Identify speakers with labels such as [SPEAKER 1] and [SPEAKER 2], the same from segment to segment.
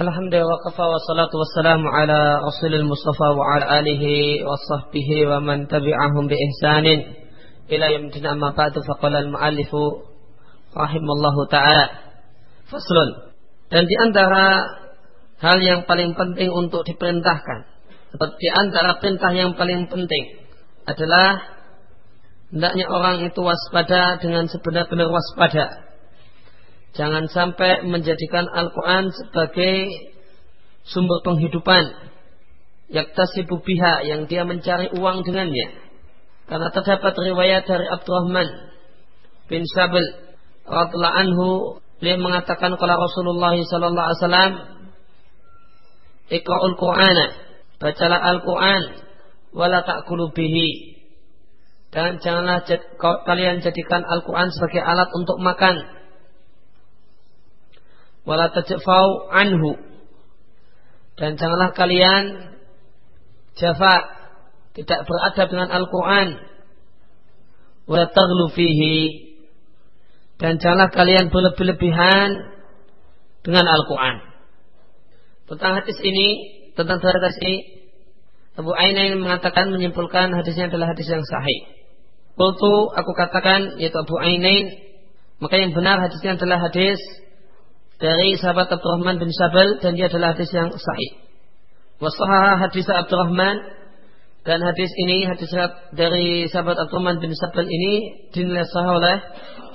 [SPEAKER 1] Alhamdulillah wa kafa wa salatu wassalamu ala rasulil mustafa wa ala alihi wa sahbihi wa man tabi'ahum bi ihsanin ila yamdin amma ba'du faqala al-mu'allifu rahimallahu ta'ala. Faslun. Dan di antara hal yang paling penting untuk diperintahkan di antara perintah yang paling penting adalah hendaknya orang itu waspada dengan sebenar-benar waspada Jangan sampai menjadikan Al-Quran sebagai sumber penghidupan. Yaktasibu biha yang dia mencari uang dengannya. Karena terdapat riwayat dari Abdurrahman bin Sabel radhiallahu anhu dia mengatakan kalau Rasulullah sallallahu alaihi wasallam Iqra'ul Qur'ana bacalah Al-Quran wala ta'kulu bihi dan janganlah kalian jadikan Al-Quran sebagai alat untuk makan wala anhu. Dan janganlah kalian jafa tidak beradab dengan Al-Quran. Wala fihi. Dan janganlah kalian berlebih-lebihan dengan Al-Quran. Tentang hadis ini tentang hadis ini Abu Aina yang mengatakan menyimpulkan hadisnya adalah hadis yang sahih. Kultu aku katakan yaitu Abu Ainain maka yang benar hadisnya adalah hadis dari sahabat Abdurrahman bin Sabal dan dia adalah hadis yang sahih. Wasaha hadis Abdurrahman dan hadis ini hadis dari sahabat Abdurrahman bin Sabal ini dinilai sahih oleh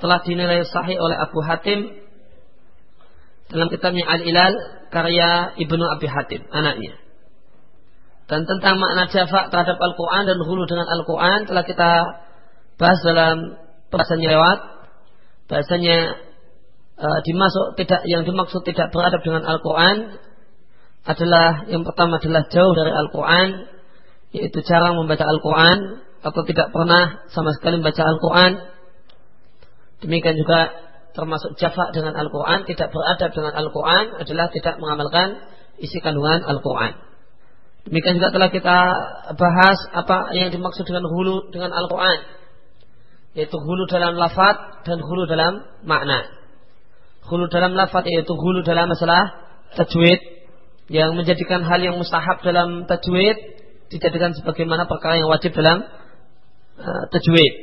[SPEAKER 1] telah dinilai sahih oleh Abu Hatim dalam kitabnya Al-Ilal karya Ibnu Abi Hatim anaknya. Dan tentang makna jafa terhadap Al-Quran dan hulu dengan Al-Quran telah kita bahas dalam pembahasannya lewat. Bahasanya uh, dimasuk tidak yang dimaksud tidak beradab dengan Al-Quran adalah yang pertama adalah jauh dari Al-Quran yaitu jarang membaca Al-Quran atau tidak pernah sama sekali membaca Al-Quran. Demikian juga termasuk jafa dengan Al-Quran tidak beradab dengan Al-Quran adalah tidak mengamalkan isi kandungan Al-Quran. Demikian juga telah kita bahas apa yang dimaksud dengan hulu dengan Al-Quran yaitu hulu dalam lafad dan hulu dalam makna hulu dalam yaitu hulu dalam masalah tajwid yang menjadikan hal yang mustahab dalam tajwid dijadikan sebagaimana perkara yang wajib dalam uh, tajwid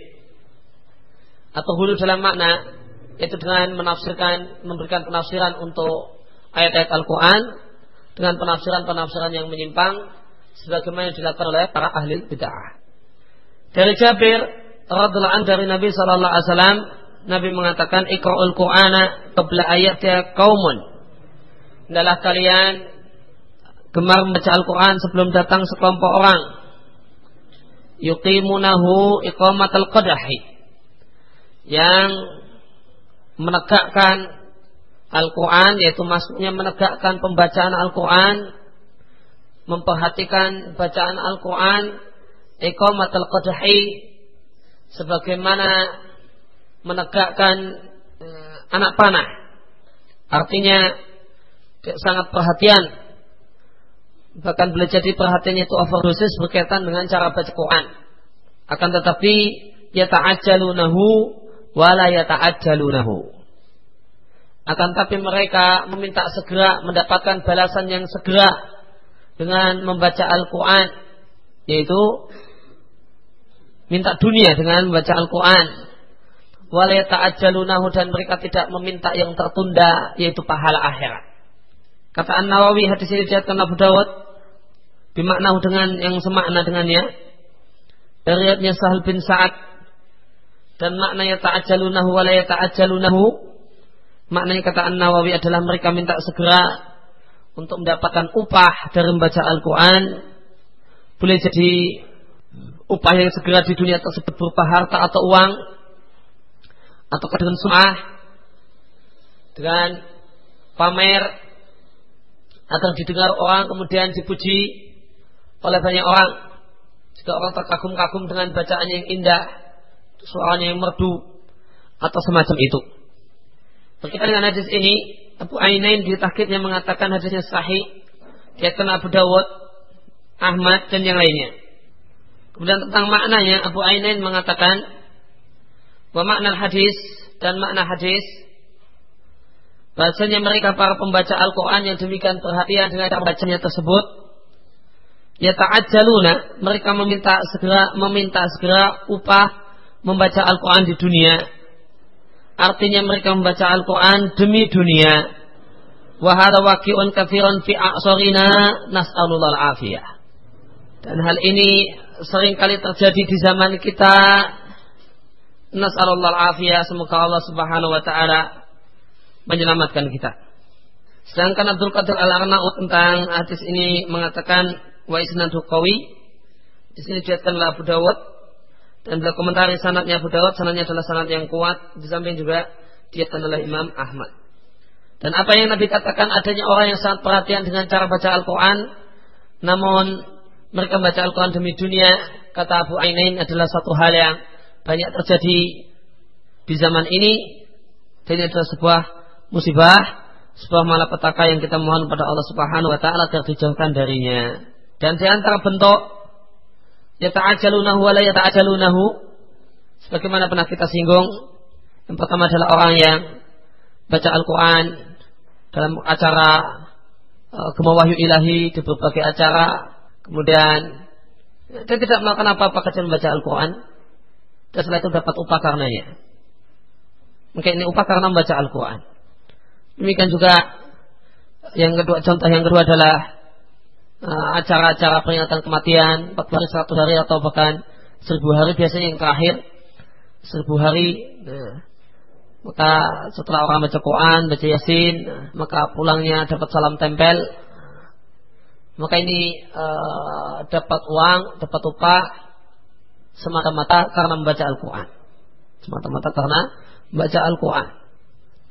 [SPEAKER 1] atau hulu dalam makna yaitu dengan menafsirkan memberikan penafsiran untuk ayat-ayat Al-Quran dengan penafsiran-penafsiran yang menyimpang sebagaimana yang dilakukan oleh para ahli bid'ah. Dari Jabir radhiallahu dari Nabi sallallahu alaihi wasallam Nabi mengatakan ikra'ul Qur'ana qabla ayatnya kaumun. Adalah kalian gemar membaca Al-Quran sebelum datang sekelompok orang. Yuqimunahu iqamatal qadahi. Yang menegakkan Al-Quran yaitu maksudnya menegakkan pembacaan Al-Quran memperhatikan bacaan Al-Quran iqamatal qadahi sebagaimana menegakkan eh, anak panah. Artinya sangat perhatian. Bahkan boleh jadi perhatiannya itu overdosis berkaitan dengan cara baca Quran. Akan tetapi yata'ajjalunahu wala yata'ajjalunahu. Akan tapi mereka meminta segera mendapatkan balasan yang segera dengan membaca Al-Quran. Yaitu minta dunia dengan membaca Al-Quran wala ta'ajjalunahu dan mereka tidak meminta yang tertunda yaitu pahala akhirat. Kata An-Nawawi hadis ini diriwayatkan Abu Dawud bimaknahu dengan yang semakna dengannya. Dari riwayatnya Sahal bin Sa'ad dan maknanya ta'ajjalunahu wa la ta'ajjalunahu maknanya kata An-Nawawi adalah mereka minta segera untuk mendapatkan upah dari membaca Al-Quran boleh jadi upah yang segera di dunia tersebut berupa harta atau uang atau dengan sumah. Dengan pamer. Agar didengar orang kemudian dipuji oleh banyak orang. Jika orang terkagum-kagum dengan bacaan yang indah. Suaranya yang merdu. Atau semacam itu. Berkaitan dengan hadis ini Abu Ainain di tahkidnya mengatakan hadisnya sahih. Diatkan Abu Dawud Ahmad dan yang lainnya. Kemudian tentang maknanya Abu Ainain mengatakan Wa makna hadis dan makna hadis. Bahasanya mereka para pembaca Al-Quran yang demikian perhatian dengan cara bacanya tersebut. Ya ta'ajjaluna mereka meminta segera meminta segera upah membaca Al-Quran di dunia. Artinya mereka membaca Al-Quran demi dunia. Wahada waqi'un kafiran fi a'sorina nas'alullah afiyah dan hal ini sering kali terjadi di zaman kita nas'alullah afiyah semoga Allah subhanahu wa ta'ala menyelamatkan kita. Sedangkan Abdul Qadir Al-Arnaud tentang hadis ini mengatakan wa isnadu qawi. Di sini dilihatkan oleh Abu Dawud dan beliau komentari sanatnya Abu Dawud, sanatnya adalah sanat yang kuat, di samping juga dilihatkan oleh Imam Ahmad. Dan apa yang Nabi katakan adanya orang yang sangat perhatian dengan cara baca Al-Quran, namun mereka baca Al-Quran demi dunia, kata Abu Ainain adalah satu hal yang banyak terjadi di zaman ini, dan ini adalah sebuah musibah, sebuah malapetaka yang kita mohon pada Allah Subhanahu wa taala agar dijauhkan darinya. Dan di antara bentuk yata'ajalunahu wa la yata'ajalunahu sebagaimana pernah kita singgung, yang pertama adalah orang yang baca Al-Qur'an dalam acara uh, wahyu ilahi di berbagai acara, kemudian dia tidak melakukan apa-apa kecuali membaca Al-Quran dan setelah itu dapat upah karenanya. Mungkin ini upah karena membaca Al-Quran. Demikian juga yang kedua contoh yang kedua adalah uh, acara-acara uh, peringatan kematian 40 hari 100 hari atau bahkan 1000 hari biasanya yang terakhir 1000 hari nah, maka setelah orang baca Quran baca Yasin nah, maka pulangnya dapat salam tempel maka ini uh, dapat uang dapat upah semata-mata karena membaca Al-Quran semata-mata karena membaca Al-Quran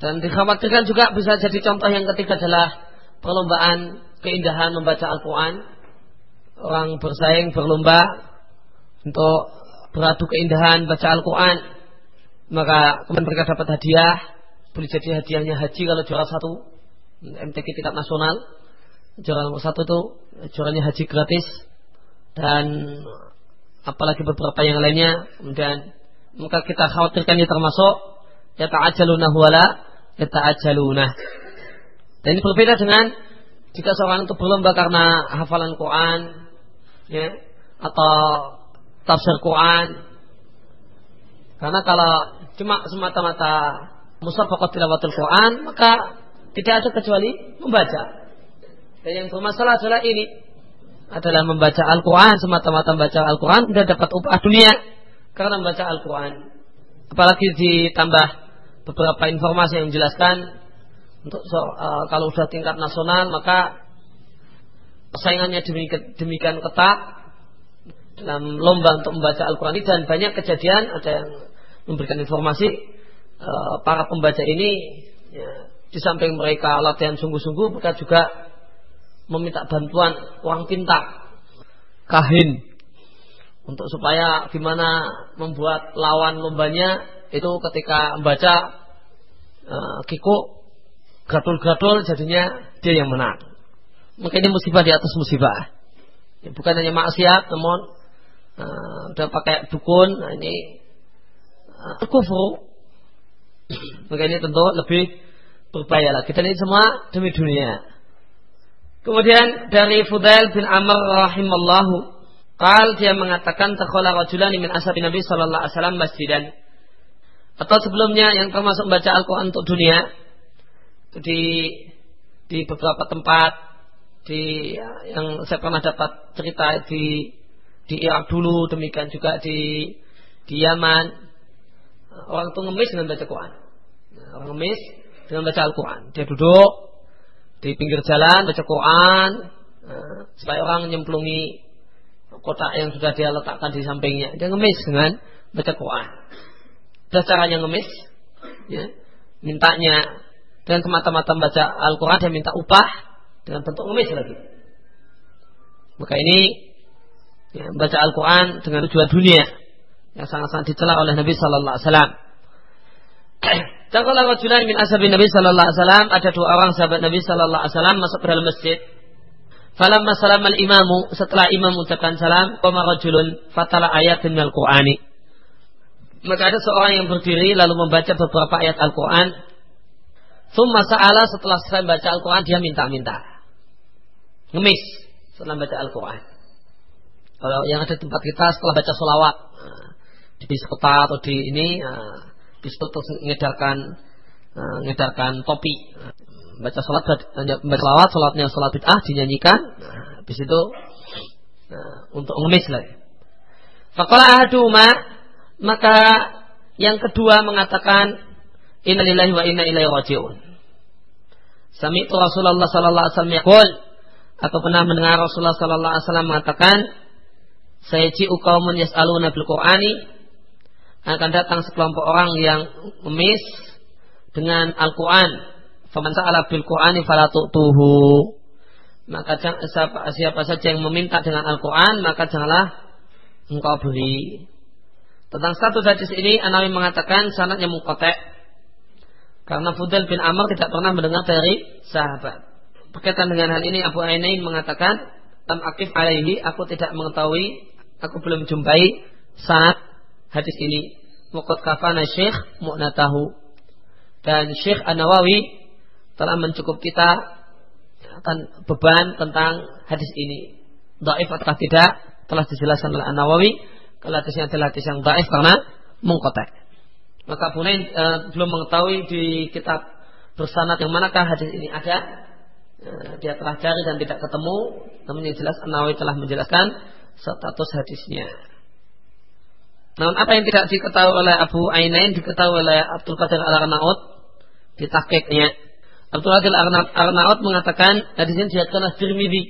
[SPEAKER 1] dan dikhawatirkan juga bisa jadi contoh yang ketiga adalah perlombaan keindahan membaca Al-Quran. Orang bersaing berlomba untuk beradu keindahan baca Al-Quran. Maka kemudian mereka dapat hadiah. Boleh jadi hadiahnya haji kalau juara satu. MTQ tingkat nasional. Juara nomor satu itu juaranya haji gratis. Dan apalagi beberapa yang lainnya. Kemudian maka kita khawatirkan ini termasuk ya ta'ajaluna wala yata'ajjaluna. Dan ini berbeda dengan jika seorang itu berlomba karena hafalan Quran ya, atau tafsir Quran. Karena kalau cuma semata-mata musafaqat tilawatul Quran, maka tidak ada kecuali membaca. Dan yang bermasalah adalah ini adalah membaca Al-Quran semata-mata membaca Al-Quran tidak dapat upah dunia karena membaca Al-Quran. Apalagi ditambah beberapa informasi yang menjelaskan untuk so, uh, kalau sudah tingkat nasional maka persaingannya demikian, demikian ketat dalam lomba untuk membaca Al-Quran dan banyak kejadian ada yang memberikan informasi uh, para pembaca ini ya, di samping mereka latihan sungguh-sungguh mereka juga meminta bantuan uang pintar kahin untuk supaya gimana membuat lawan lombanya itu ketika membaca uh, kiko gatul-gatul jadinya dia yang menang. Maka ini musibah di atas musibah. Ya, bukan hanya maksiat, namun uh, udah pakai dukun, nah ini uh, kufur. Maka ini tentu lebih berbahaya lagi. Dan ini semua demi dunia. Kemudian dari Fudail bin Amr rahimallahu Kal dia mengatakan takhola rajulani min ashabi Nabi sallallahu alaihi wasallam masjidan. Atau sebelumnya yang termasuk baca Al-Quran untuk dunia di di beberapa tempat di yang saya pernah dapat cerita di di Irak dulu demikian juga di di Yaman. Orang itu ngemis dengan baca Quran. Orang ngemis dengan baca Al-Quran. Dia duduk di pinggir jalan baca Quran eh, supaya orang nyemplungi kotak yang sudah dia letakkan di sampingnya dia ngemis dengan baca Quran sudah caranya ngemis, ya, mintanya dengan semata-mata baca Al-Quran dia minta upah dengan bentuk ngemis lagi. Maka ini ya, baca Al-Quran dengan tujuan dunia yang sangat-sangat dicela oleh Nabi Sallallahu Alaihi Wasallam. Dan kalau rajulan min ashabi Nabi Sallallahu Alaihi Wasallam ada dua orang sahabat Nabi Sallallahu Alaihi Wasallam masuk ke dalam masjid. Falam salam al imamu setelah imam mengucapkan salam, qama rajulun fatala ayat min al-Qur'ani maka ada seorang yang berdiri lalu membaca beberapa ayat Al-Quran. Thumma sa'ala setelah selesai baca Al-Quran dia minta-minta. Ngemis setelah baca Al-Quran. Kalau yang ada tempat kita setelah baca sholawat nah, di kota atau di ini nah, terus ngedarkan nah, ngedarkan topi. Baca sholat, baca sholawat, sholatnya sholat bid'ah dinyanyikan. Nah, habis itu nah, untuk ngemis lagi. Fakola ahaduma maka yang kedua mengatakan innalillahi wa inna ilaihi rajiun. Sami itu Rasulullah sallallahu alaihi wasallam atau pernah mendengar Rasulullah sallallahu alaihi wasallam mengatakan saya ciu kaumun yas'aluna bil Qur'ani akan datang sekelompok orang yang memis dengan Al-Quran. Faman sa'ala bil Qur'ani fala. Maka siapa, siapa saja yang meminta dengan Al-Quran maka janganlah engkau beri. Tentang satu hadis ini Anawi mengatakan sanatnya mengkotek karena Fudel bin Amr tidak pernah mendengar dari sahabat. Berkaitan dengan hal ini Abu Ainain mengatakan Tam akif alaihi aku tidak mengetahui aku belum jumpai saat hadis ini. Muqad kafana syekh mu'natahu. Dan Syekh An-Nawawi telah mencukup kita akan beban tentang hadis ini. Daif atau tidak telah dijelaskan oleh An-Nawawi kalau hadisnya adalah hadis yang daif karena mengkotek. Maka Bunain e, belum mengetahui di kitab bersanad yang manakah hadis ini ada. E, dia telah cari dan tidak ketemu. Namun yang jelas An-Nawawi telah menjelaskan status hadisnya. Namun apa yang tidak diketahui oleh Abu Ainain diketahui oleh Abdul Qadir Al-Arnaud di tahqiqnya. Abdul Qadir Al-Arnaud mengatakan hadis ini diriwayatkan oleh Tirmidzi.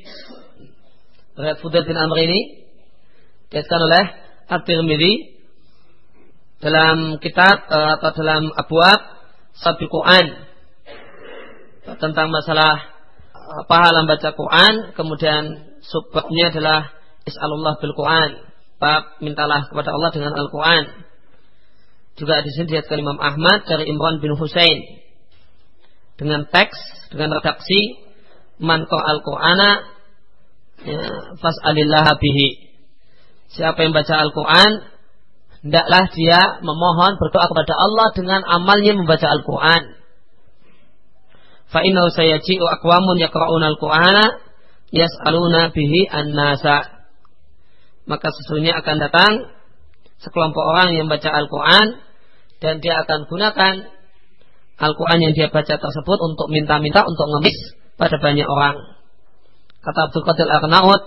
[SPEAKER 1] Riwayat Fudail bin Amr ini Dikatakan oleh At-Tirmidzi dalam kitab eh, atau dalam abwab Sabbi Quran tentang masalah eh, pahala baca Quran kemudian subbabnya adalah is'alullah bil Quran bab mintalah kepada Allah dengan Al-Quran juga di sini dilihat Imam Ahmad dari Imran bin Husain dengan teks dengan redaksi man al-Qur'ana ya, fas'alillah bihi Siapa yang baca Al-Quran, hendaklah dia memohon berdoa kepada Allah dengan amalnya membaca Al-Quran. Fa'inau sayaji'u akwamun yakra'una Al-Qur'ana yas'aluna bihi an-nasa. Maka sesungguhnya akan datang sekelompok orang yang baca Al-Quran dan dia akan gunakan Al-Quran yang dia baca tersebut untuk minta-minta untuk ngemis pada banyak orang. Kata Abdul Qadir Al-Naud,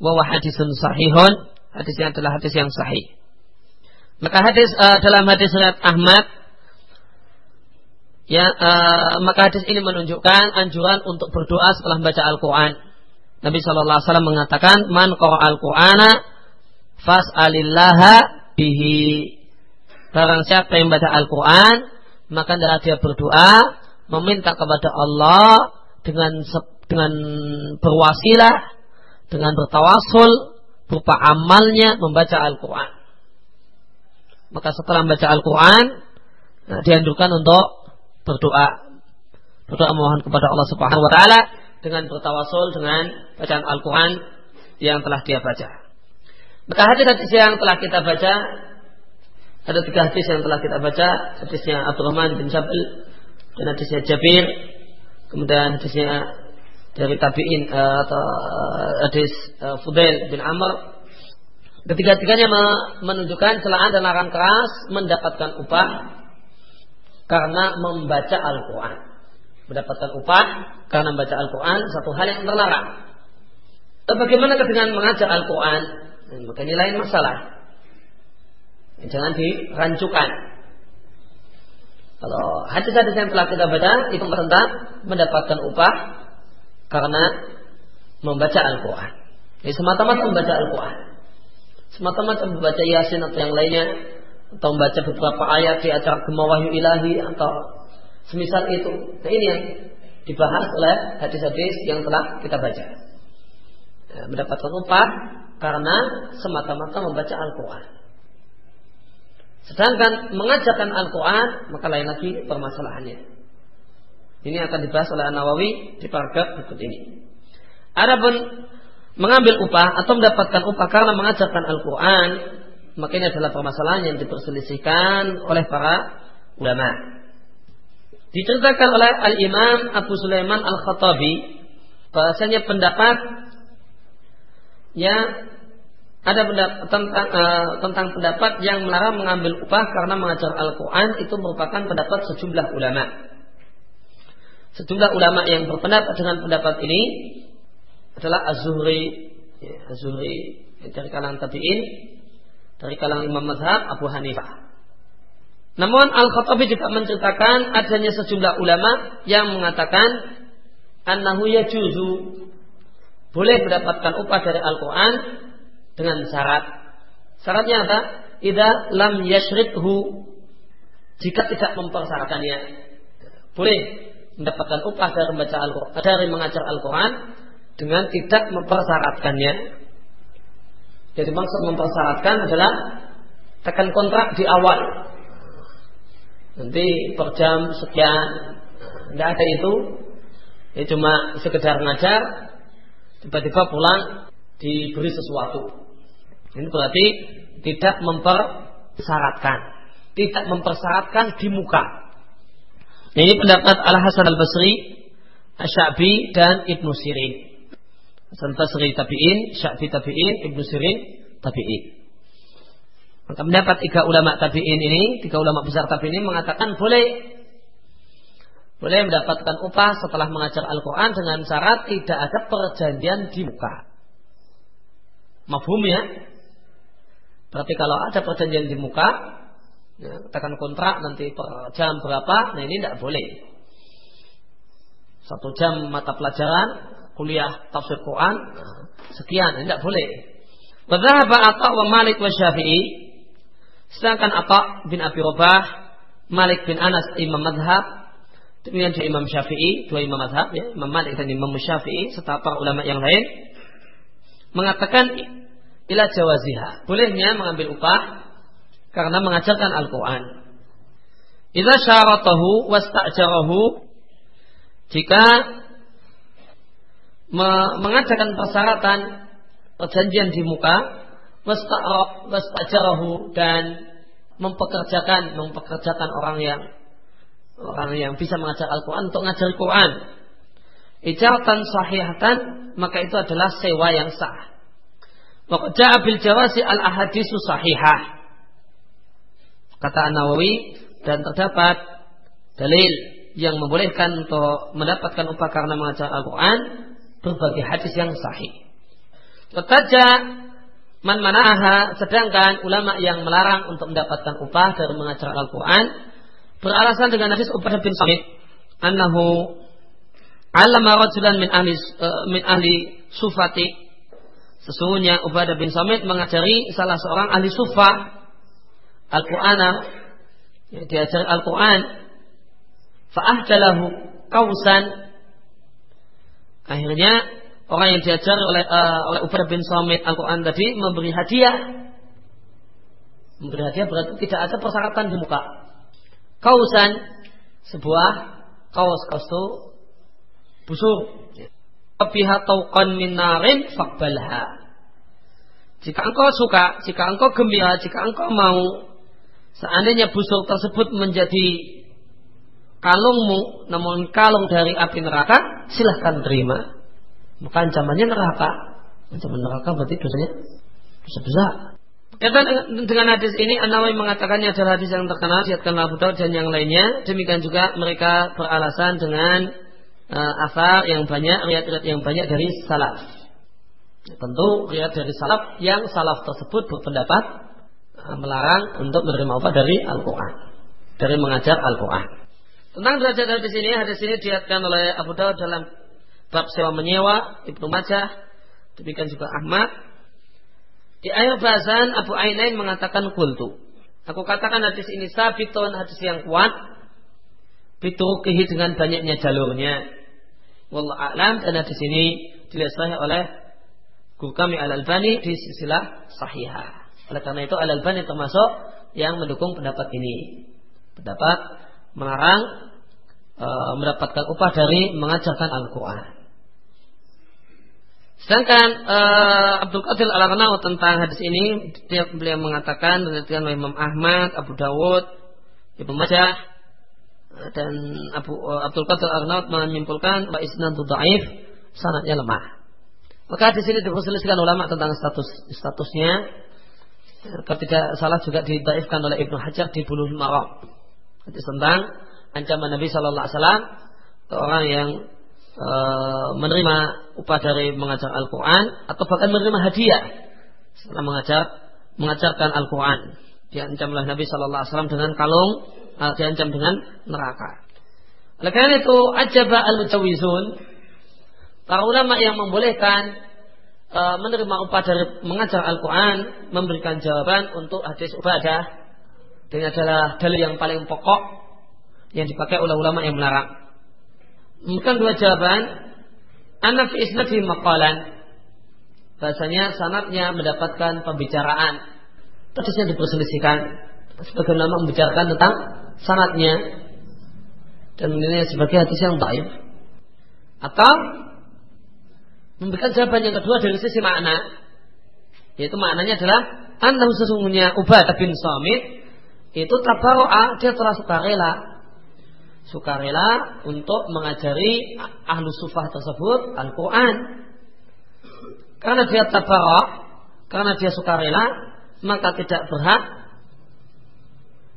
[SPEAKER 1] wa hadisun sahihun Hadisnya adalah hadis yang sahih. Maka hadis uh, dalam hadis riwayat Ahmad ya uh, maka hadis ini menunjukkan anjuran untuk berdoa setelah membaca Al-Qur'an. Nabi Shallallahu alaihi wasallam mengatakan, "Man qara Al-Qur'ana fas'alillaha bihi." Barang siapa yang baca Al-Qur'an, maka adalah dia berdoa meminta kepada Allah dengan dengan berwasilah, dengan bertawasul berupa amalnya membaca Al-Quran. Maka setelah membaca Al-Quran, nah, dianjurkan untuk berdoa. Berdoa mohon kepada Allah Subhanahu wa taala dengan bertawasul dengan bacaan Al-Quran yang telah dia baca. Maka hadis-hadis yang telah kita baca ada tiga hadis yang telah kita baca, hadisnya Abdurrahman bin Jabal dan hadisnya Jabir, kemudian hadisnya dari tabiin uh, atau uh, hadis uh, Fudail bin Amr. Ketiga-tiganya menunjukkan celaan dan larang keras mendapatkan upah karena membaca Al-Quran mendapatkan upah karena membaca Al-Quran satu hal yang terlarang bagaimana dengan mengajar Al-Quran maka ini lain masalah jangan dirancukan kalau hadis-hadis yang telah kita baca itu tentang mendapatkan upah karena membaca Al-Quran. Jadi semata-mata membaca Al-Quran. Semata-mata membaca Yasin atau yang lainnya atau membaca beberapa ayat di acara Gema Wahyu Ilahi atau semisal itu. Nah ini yang dibahas oleh hadis-hadis yang telah kita baca. Ya, mendapatkan upah karena semata-mata membaca Al-Quran. Sedangkan mengajarkan Al-Quran maka lain lagi permasalahannya. Ini akan dibahas oleh An-Nawawi di paragraf berikut ini. Adapun mengambil upah atau mendapatkan upah karena mengajarkan Al-Quran, maka adalah permasalahan yang diperselisihkan oleh para ulama. Diceritakan oleh Al-Imam Abu Sulaiman Al-Khattabi bahasanya pendapat ya ada pendapat, tentang, uh, tentang pendapat yang melarang mengambil upah karena mengajar Al-Quran itu merupakan pendapat sejumlah ulama. Sejumlah ulama yang berpendapat dengan pendapat ini adalah Az-Zuhri, ya, Az-Zuhri dari kalangan tabi'in, dari kalangan Imam Mazhab Abu Hanifah. Namun Al-Khattabi juga menceritakan adanya sejumlah ulama yang mengatakan annahu yajuzu boleh mendapatkan upah dari Al-Quran dengan syarat. Syaratnya apa? Ida lam yashridhu jika tidak mempersyaratkannya. Boleh mendapatkan upah dari membaca Al-Quran, dari mengajar Al-Quran dengan tidak mempersyaratkannya. Jadi maksud mempersyaratkan adalah tekan kontrak di awal. Nanti per jam sekian, tidak ada itu. Ya cuma sekedar ngajar, tiba-tiba pulang diberi sesuatu. Ini berarti tidak mempersyaratkan, tidak mempersyaratkan di muka. Ini pendapat Al Hasan Al Basri, Asyabi dan Ibnu Sirin. Hasan Basri tabiin, Syabi tabiin, Ibnu Sirin tabiin. Maka pendapat tiga ulama tabiin ini, tiga ulama besar tabiin ini mengatakan boleh boleh mendapatkan upah setelah mengajar Al-Quran dengan syarat tidak ada perjanjian di muka. Mafhum ya? Berarti kalau ada perjanjian di muka, ya, tekan kontrak nanti per jam berapa, nah ini tidak boleh. Satu jam mata pelajaran, kuliah tafsir Quran, nah, sekian, tidak boleh. Berapa Atta wa Malik wa Syafi'i Sedangkan Atta bin Abi Robah Malik bin Anas Imam Madhab Demikian juga Imam Syafi'i, dua Imam Mazhab ya, Imam Malik dan Imam Syafi'i serta para ulama yang lain mengatakan ila jawaziha, bolehnya mengambil upah karena mengajarkan Al-Qur'an. Idza syaratahu wasta'jarahu jika me mengadakan persyaratan perjanjian di muka wasta'jarahu dan mempekerjakan mempekerjakan orang yang orang yang bisa mengajar Al-Quran untuk mengajar Quran. Ijaratan sahihatan maka itu adalah sewa yang sah. Waqja'a bil jawasi al ahadisu sahihah. Kata An-Nawawi dan terdapat dalil yang membolehkan untuk mendapatkan upah karena mengajar Al-Quran berbagai hadis yang sahih. Tetaja man manaha sedangkan ulama yang melarang untuk mendapatkan upah dari mengajar Al-Quran beralasan dengan hadis Ubadah bin Samit annahu alama rajulan min ahli uh, min ahli sufati. Sesungguhnya Ubadah bin Samit mengajari salah seorang ahli sufa Al-Qur'ana ya, diajari Al-Qur'an. Fa'ahdalahu kausan. Akhirnya orang yang diajar oleh uh, oleh Ubadah bin Samit Al-Qur'an tadi memberi hadiah. Memberi hadiah berarti tidak ada persyaratan di muka. Kausan sebuah kaos kaos itu busuk. Pihak tauqan min narin fakbalha jika engkau suka jika engkau gembira jika engkau mau seandainya busuk tersebut menjadi kalungmu namun kalung dari api neraka silahkan terima maka ancamannya neraka ancaman neraka berarti dosanya dosa besar dengan hadis ini An-Nawawi mengatakannya adalah hadis yang terkenal diatkan Abu Daud dan yang lainnya. Demikian juga mereka beralasan dengan uh, asar yang banyak, riat-riat yang banyak dari salaf. Tentu riat dari salaf yang salaf tersebut berpendapat uh, melarang untuk menerima upah dari Al-Quran, dari mengajar Al-Quran. Tentang derajat hadis ini, hadis ini diatkan oleh Abu Daud dalam bab sewa menyewa, Ibnu Majah, demikian juga Ahmad, di akhir bahasan Abu Ainain mengatakan kultu. Aku katakan hadis ini sabitun hadis yang kuat. Biturukihi dengan banyaknya jalurnya. Wallah a'lam dan hadis ini dilihat oleh guru kami Al-Albani di silsilah sahihah. Oleh karena itu Al-Albani termasuk yang mendukung pendapat ini. Pendapat melarang e, mendapatkan upah dari mengajarkan Al-Quran. Sedangkan uh, Abdul Qadir al arnaud tentang hadis ini dia beliau mengatakan dengan Imam Ahmad, Abu Dawud, Ibnu Majah dan Abu Abdul Qadir Arnaud menyimpulkan bahwa isnadu dhaif sanadnya lemah. Maka di sini diperselisihkan ulama tentang status statusnya. Tidak salah juga didaifkan oleh Ibnu Hajar di Bulughul Maram. Tentang ancaman Nabi Shallallahu Alaihi Wasallam orang yang e, menerima upah dari mengajar Al-Quran atau bahkan menerima hadiah setelah mengajar mengajarkan Al-Quran. Diancamlah Nabi Shallallahu Alaihi Wasallam dengan kalung, e, diancam dengan neraka. Oleh karena itu, ajaba al-mujawizun, para ulama yang membolehkan e, menerima upah dari mengajar Al-Quran, memberikan jawaban untuk hadis ibadah, dan adalah dalil yang paling pokok yang dipakai oleh ulama yang melarang. Bukan dua jawaban. Anak fi isnadi maqalan. Bahasanya sanatnya mendapatkan pembicaraan. Terusnya diperselisihkan. Sebagian ulama membicarakan tentang sanatnya. Dan ini sebagai hadis yang baik. Atau memberikan jawaban yang kedua dari sisi makna. Yaitu maknanya adalah anda sesungguhnya Ubadah bin Samit itu tabaro'a dia telah sukarela sukarela untuk mengajari ahlu sufah tersebut Al-Quran. Karena dia tabarak, karena dia sukarela, maka tidak berhak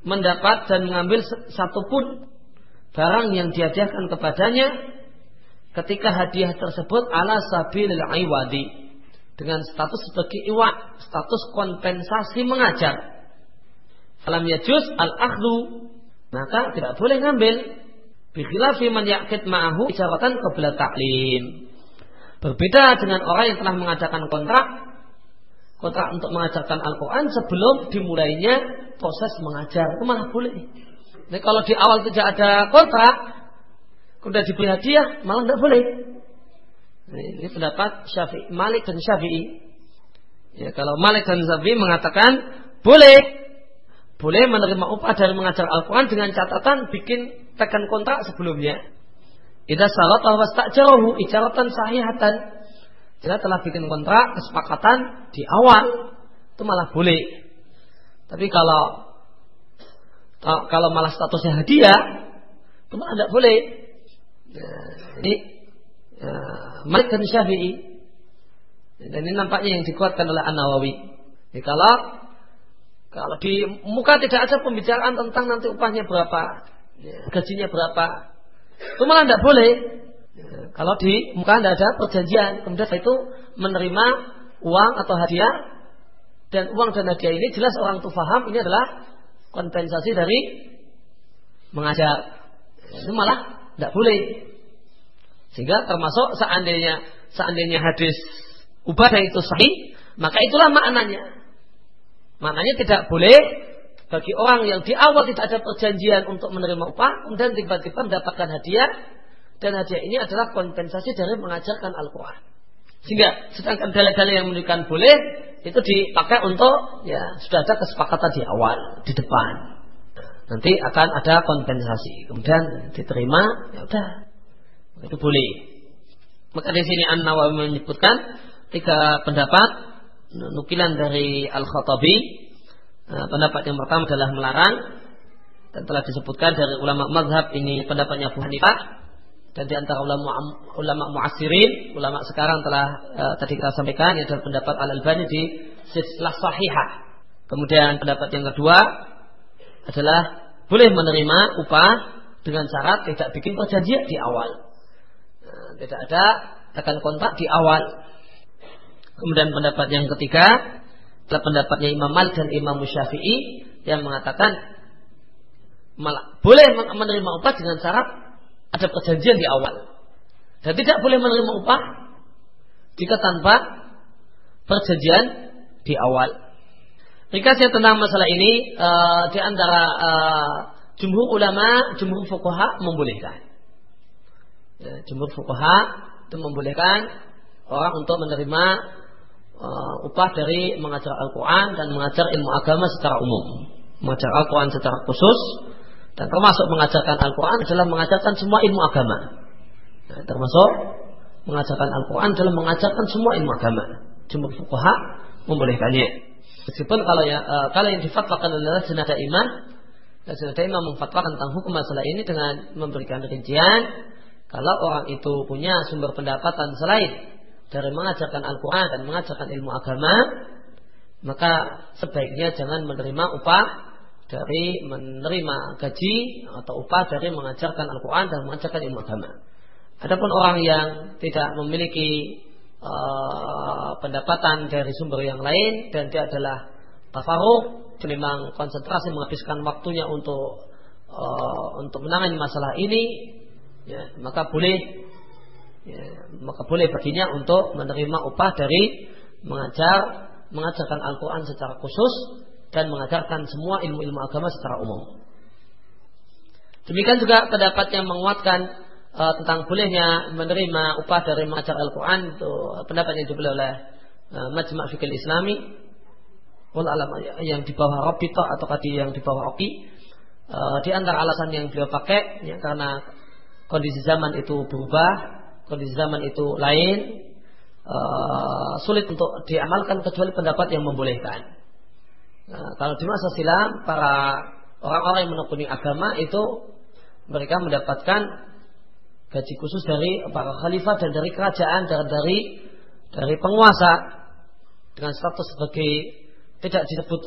[SPEAKER 1] mendapat dan mengambil satupun barang yang dihadiahkan kepadanya ketika hadiah tersebut ala sabilil iwadi dengan status sebagai iwa, status kompensasi mengajar. Alam yajus al-akhdu maka tidak boleh ngambil bikhilafi man yakid ma'ahu ijaratan qabla ta'lim. Berbeda dengan orang yang telah mengadakan kontrak kontrak untuk mengajarkan Al-Quran sebelum dimulainya proses mengajar. Itu malah boleh. Nah, kalau di awal tidak ada kontrak, kemudian diberi hadiah, malah tidak boleh. Ini pendapat Syafi'i, Malik dan Syafi'i. Ya, kalau Malik dan Syafi'i mengatakan boleh boleh menerima upah dari mengajar Al-Quran dengan catatan bikin tekan kontrak sebelumnya. Ida salat tak jauh ijaratan sahihatan. Jika telah bikin kontrak kesepakatan di awal itu malah boleh. Tapi kalau kalau malah statusnya hadiah itu malah tidak boleh. Ya, ini ya, Malik dan Syafi'i dan ini nampaknya yang dikuatkan oleh An Nawawi. Jadi kalau kalau di muka tidak ada pembicaraan tentang nanti upahnya berapa, ya, gajinya berapa, itu malah tidak boleh. Ya, kalau di muka tidak ada perjanjian, kemudian itu menerima uang atau hadiah, dan uang dan hadiah ini jelas orang itu paham ini adalah kompensasi dari mengajar. Itu malah tidak boleh. Sehingga termasuk seandainya seandainya hadis ubah itu sahih, maka itulah maknanya. Maknanya tidak boleh bagi orang yang di awal tidak ada perjanjian untuk menerima upah, kemudian tiba-tiba mendapatkan hadiah, dan hadiah ini adalah kompensasi dari mengajarkan Al-Quran. Sehingga sedangkan dalil-dalil yang menunjukkan boleh itu dipakai untuk ya sudah ada kesepakatan di awal di depan. Nanti akan ada kompensasi. Kemudian diterima, ya udah itu boleh. Maka di sini An Nawawi menyebutkan tiga pendapat nukilan dari Al-Khattabi eh, pendapat yang pertama adalah melarang dan telah disebutkan dari ulama mazhab ini pendapatnya Abu Hanifah dan di antara ulama ulama muasirin ulama sekarang telah uh, tadi kita sampaikan yaitu pendapat Al Albani di silsilah sahihah. Kemudian pendapat yang kedua adalah boleh menerima upah dengan syarat tidak bikin perjanjian di awal. Uh, tidak ada tekan kontrak di awal Kemudian pendapat yang ketiga adalah pendapatnya Imam Malik dan Imam Syafi'i yang mengatakan malah boleh menerima upah dengan syarat ada perjanjian di awal dan tidak boleh menerima upah jika tanpa perjanjian di awal. Ringkasnya tentang masalah ini uh, di antara uh, jumhur ulama, jumhur fuqaha membolehkan. Ya, jumhur fuqaha itu membolehkan orang untuk menerima uh, upah dari mengajar Al-Quran dan mengajar ilmu agama secara umum. Mengajar Al-Quran secara khusus dan termasuk mengajarkan Al-Quran adalah mengajarkan semua ilmu agama. Nah, termasuk mengajarkan Al-Quran adalah mengajarkan semua ilmu agama. Jumhur fuqaha membolehkannya. Meskipun kalau ya uh, kalau yang difatwakan adalah senada iman Lajnah Daimah memfatwakan tentang hukum masalah ini dengan memberikan rincian kalau orang itu punya sumber pendapatan selain dari mengajarkan Al-Quran dan mengajarkan ilmu agama, maka sebaiknya jangan menerima upah dari menerima gaji atau upah dari mengajarkan Al-Quran dan mengajarkan ilmu agama. Adapun orang yang tidak memiliki uh, pendapatan dari sumber yang lain dan dia adalah tafaruk, memang konsentrasi menghabiskan waktunya untuk uh, untuk menangani masalah ini, ya, maka boleh ya, maka boleh baginya untuk menerima upah dari mengajar mengajarkan Al-Quran secara khusus dan mengajarkan semua ilmu-ilmu agama secara umum. Demikian juga pendapat yang menguatkan uh, tentang bolehnya menerima upah dari mengajar Al-Quran itu pendapat yang dibeli oleh uh, Majma' Fikir Islami alam yang di bawah Robito atau tadi yang di bawah Oki uh, di antara alasan yang beliau pakai ya, karena kondisi zaman itu berubah kondisi zaman itu lain uh, sulit untuk diamalkan kecuali pendapat yang membolehkan nah, kalau di masa silam para orang-orang yang menekuni agama itu mereka mendapatkan gaji khusus dari para khalifah dan dari kerajaan dan dari dari penguasa dengan status sebagai tidak disebut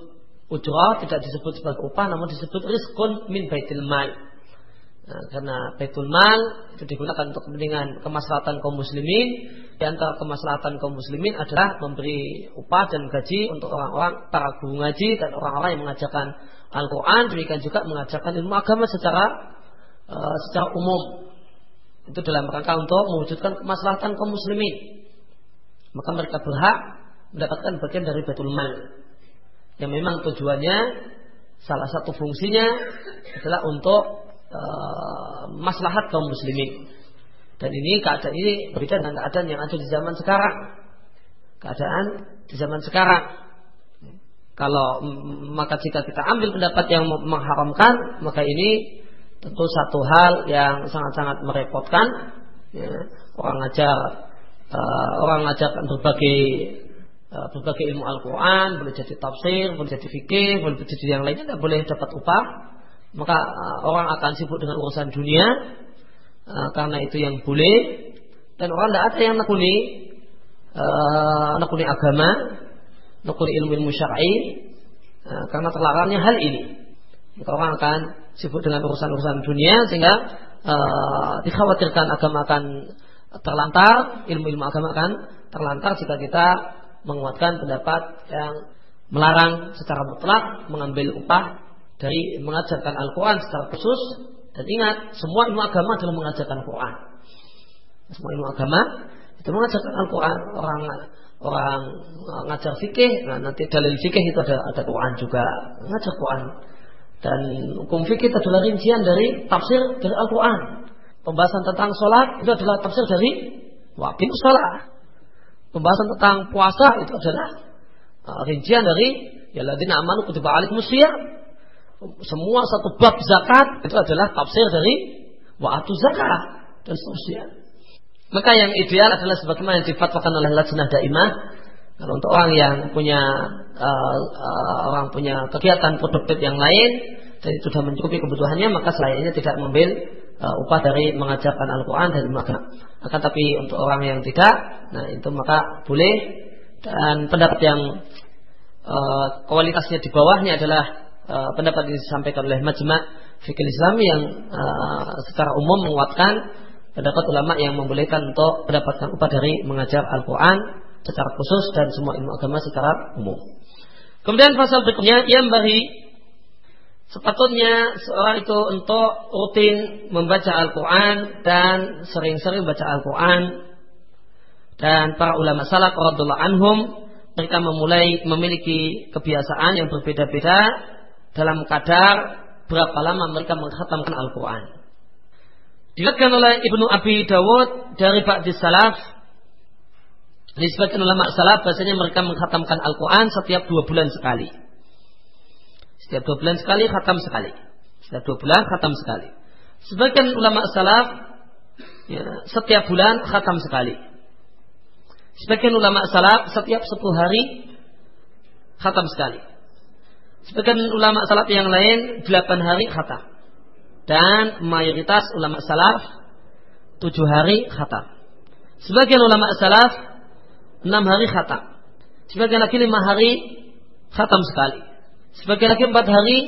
[SPEAKER 1] ujrah, tidak disebut sebagai upah, namun disebut rizkun min baitil mal. Nah, karena baitul mal itu digunakan untuk kepentingan kemaslahatan kaum muslimin. Di antara kemaslahatan kaum muslimin adalah memberi upah dan gaji untuk orang-orang para guru ngaji dan orang-orang yang mengajarkan Al-Quran, demikian juga mengajarkan ilmu agama secara uh, secara umum. Itu dalam rangka untuk mewujudkan kemaslahatan kaum muslimin. Maka mereka berhak mendapatkan bagian dari betul mal. Yang memang tujuannya salah satu fungsinya adalah untuk uh, maslahat kaum muslimin. Dan ini keadaan ini berbeda dengan keadaan yang ada di zaman sekarang. Keadaan di zaman sekarang. Kalau maka jika kita ambil pendapat yang mengharamkan, maka ini tentu satu hal yang sangat-sangat merepotkan ya, orang ngajar uh, orang ngajarkan berbagai uh, berbagai ilmu Al-Quran boleh jadi tafsir boleh jadi fikih boleh jadi yang lainnya tidak boleh dapat upah maka uh, orang akan sibuk dengan urusan dunia uh, karena itu yang boleh. Dan orang tidak ada yang nekuni uh, nekuni agama nekuni ilmu-ilmu syar'i uh, karena terlarangnya hal ini. Maka orang akan sibuk dengan urusan-urusan dunia sehingga dikhawatirkan agama akan terlantar, ilmu-ilmu agama akan terlantar jika kita menguatkan pendapat yang melarang secara mutlak mengambil upah dari mengajarkan Al-Quran secara khusus. Dan ingat semua ilmu agama adalah mengajarkan Al-Quran. Semua ilmu agama itu mengajarkan Al-Quran. Orang orang ngajar fikih nah nanti dalil fikih itu ada ada Quran juga. Ngajar Quran. Dan hukum fikih adalah rincian dari tafsir dari Al-Quran. Pembahasan tentang sholat itu adalah tafsir dari wajib sholat. Pembahasan tentang puasa itu adalah uh, rincian dari ya ladina amanu kutiba alaikum Semua satu bab zakat itu adalah tafsir dari wa'atu zakat dan seterusnya. Maka yang ideal adalah sebagaimana yang difatwakan oleh Lajnah Daimah kalau untuk orang yang punya uh, uh, orang punya kegiatan produktif yang lain dan itu sudah mencukupi kebutuhannya, maka selayaknya tidak mengambil uh, upah dari mengajarkan Al-Quran dan maka akan tapi untuk orang yang tidak, nah itu maka boleh dan pendapat yang uh, kualitasnya di bawahnya adalah uh, pendapat yang disampaikan oleh Majma' Fikir Islam yang uh, secara umum menguatkan pendapat ulama yang membolehkan untuk mendapatkan upah dari mengajar Al-Quran secara khusus dan semua ilmu agama secara umum. Kemudian pasal berikutnya yang bagi sepatutnya seorang itu untuk rutin membaca Al-Quran dan sering-sering baca Al-Quran dan para ulama salaf radhiallahu anhum mereka memulai memiliki kebiasaan yang berbeda-beda dalam kadar berapa lama mereka menghatamkan Al-Quran. Dilihatkan oleh Ibnu Abi Dawud dari Ba'di Salaf di sebagian ulama salaf bahasanya mereka menghatamkan Al-Quran setiap dua bulan sekali. Setiap dua bulan sekali khatam sekali. Setiap dua bulan khatam sekali. Sebagian ulama salaf ya, setiap bulan khatam sekali. Sebagian ulama salaf setiap sepuluh hari khatam sekali. Sebagian ulama salaf yang lain 8 hari khatam. Dan mayoritas ulama salaf 7 hari khatam. Sebagian ulama salaf 6 hari khatam. Sebagian lagi 5 hari khatam sekali. Sebagian lagi 4 hari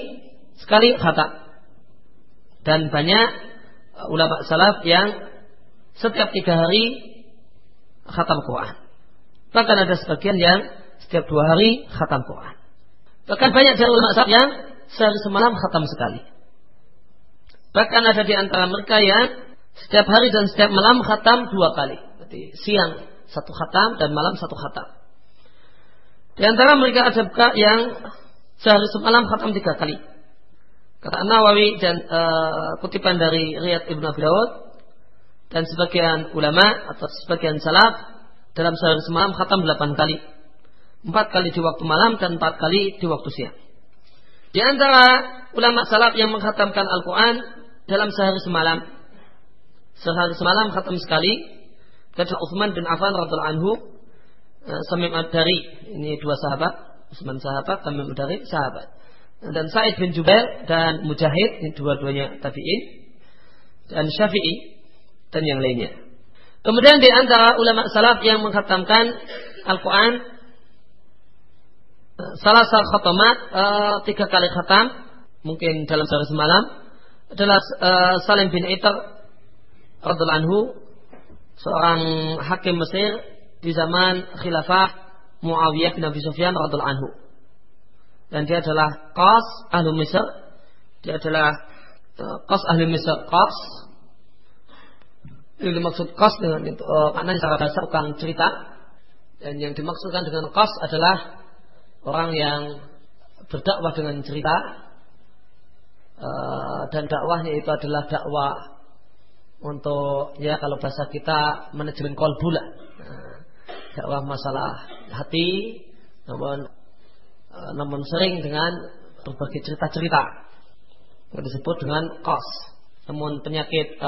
[SPEAKER 1] sekali khatam. Dan banyak ulama salaf yang setiap 3 hari khatam Quran. Bahkan ada sebagian yang setiap dua hari khatam Quran. Bahkan banyak dari ulama yang sehari semalam khatam sekali. Bahkan ada di antara mereka yang setiap hari dan setiap malam khatam dua kali. Berarti siang satu khatam dan malam satu khatam. Di antara mereka ada yang sehari semalam khatam tiga kali. Kata Nawawi dan uh, kutipan dari Riyad Ibn Abi Dawud dan sebagian ulama atau sebagian salaf dalam sehari semalam khatam delapan kali. Empat kali di waktu malam dan empat kali di waktu siang. Di antara ulama salaf yang menghatamkan Al-Quran dalam sehari semalam. Sehari semalam khatam sekali. Kata Uthman bin Affan radhiallahu anhu. Eh, Samim dari ini dua sahabat. Uthman sahabat, Samim dari sahabat. Dan Said bin Jubair dan Mujahid, ini dua-duanya tabi'in. Dan Syafi'i dan yang lainnya. Kemudian di antara ulama salaf yang menghatamkan Al-Quran salah satu khatamat uh, tiga kali khatam mungkin dalam sehari semalam adalah uh, Salim bin Itar radhiallahu anhu seorang hakim Mesir di zaman khilafah Muawiyah bin Abi Sufyan radhiallahu anhu. Dan dia adalah qas ahli Mesir dia adalah uh, qas ahli Mesir qas. Ini dimaksud kos dengan itu uh, maknanya secara dasar bukan cerita. Dan yang dimaksudkan dengan kos adalah orang yang berdakwah dengan cerita uh, dan dakwahnya itu adalah dakwah untuk ya kalau bahasa kita manajemen kolbula nah, dakwah masalah hati namun uh, namun sering dengan berbagai cerita-cerita. Yang disebut dengan kos. Namun penyakit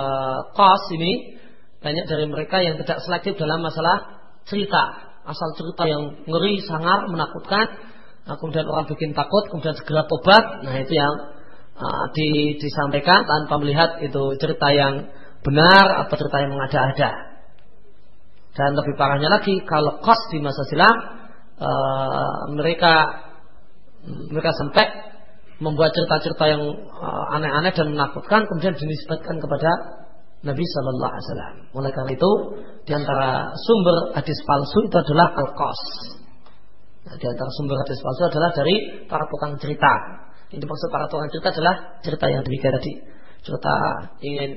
[SPEAKER 1] kos ini banyak dari mereka yang tidak selektif dalam masalah cerita. Asal cerita yang ngeri, sangar, menakutkan. Nah, kemudian orang bikin takut, kemudian segera tobat. Nah itu yang uh, di, disampaikan tanpa melihat itu cerita yang benar atau cerita yang mengada-ada. Dan lebih parahnya lagi, kalau kos di masa silam, uh, mereka mereka sampai membuat cerita-cerita yang uh, aneh-aneh dan menakutkan kemudian dinisbatkan kepada Nabi Shallallahu Alaihi Wasallam. Oleh karena itu, di antara sumber hadis palsu itu adalah al-qas. Nah, di antara sumber hadis palsu adalah dari para tukang cerita. Ini maksud para tukang cerita adalah cerita yang demikian tadi. Cerita ingin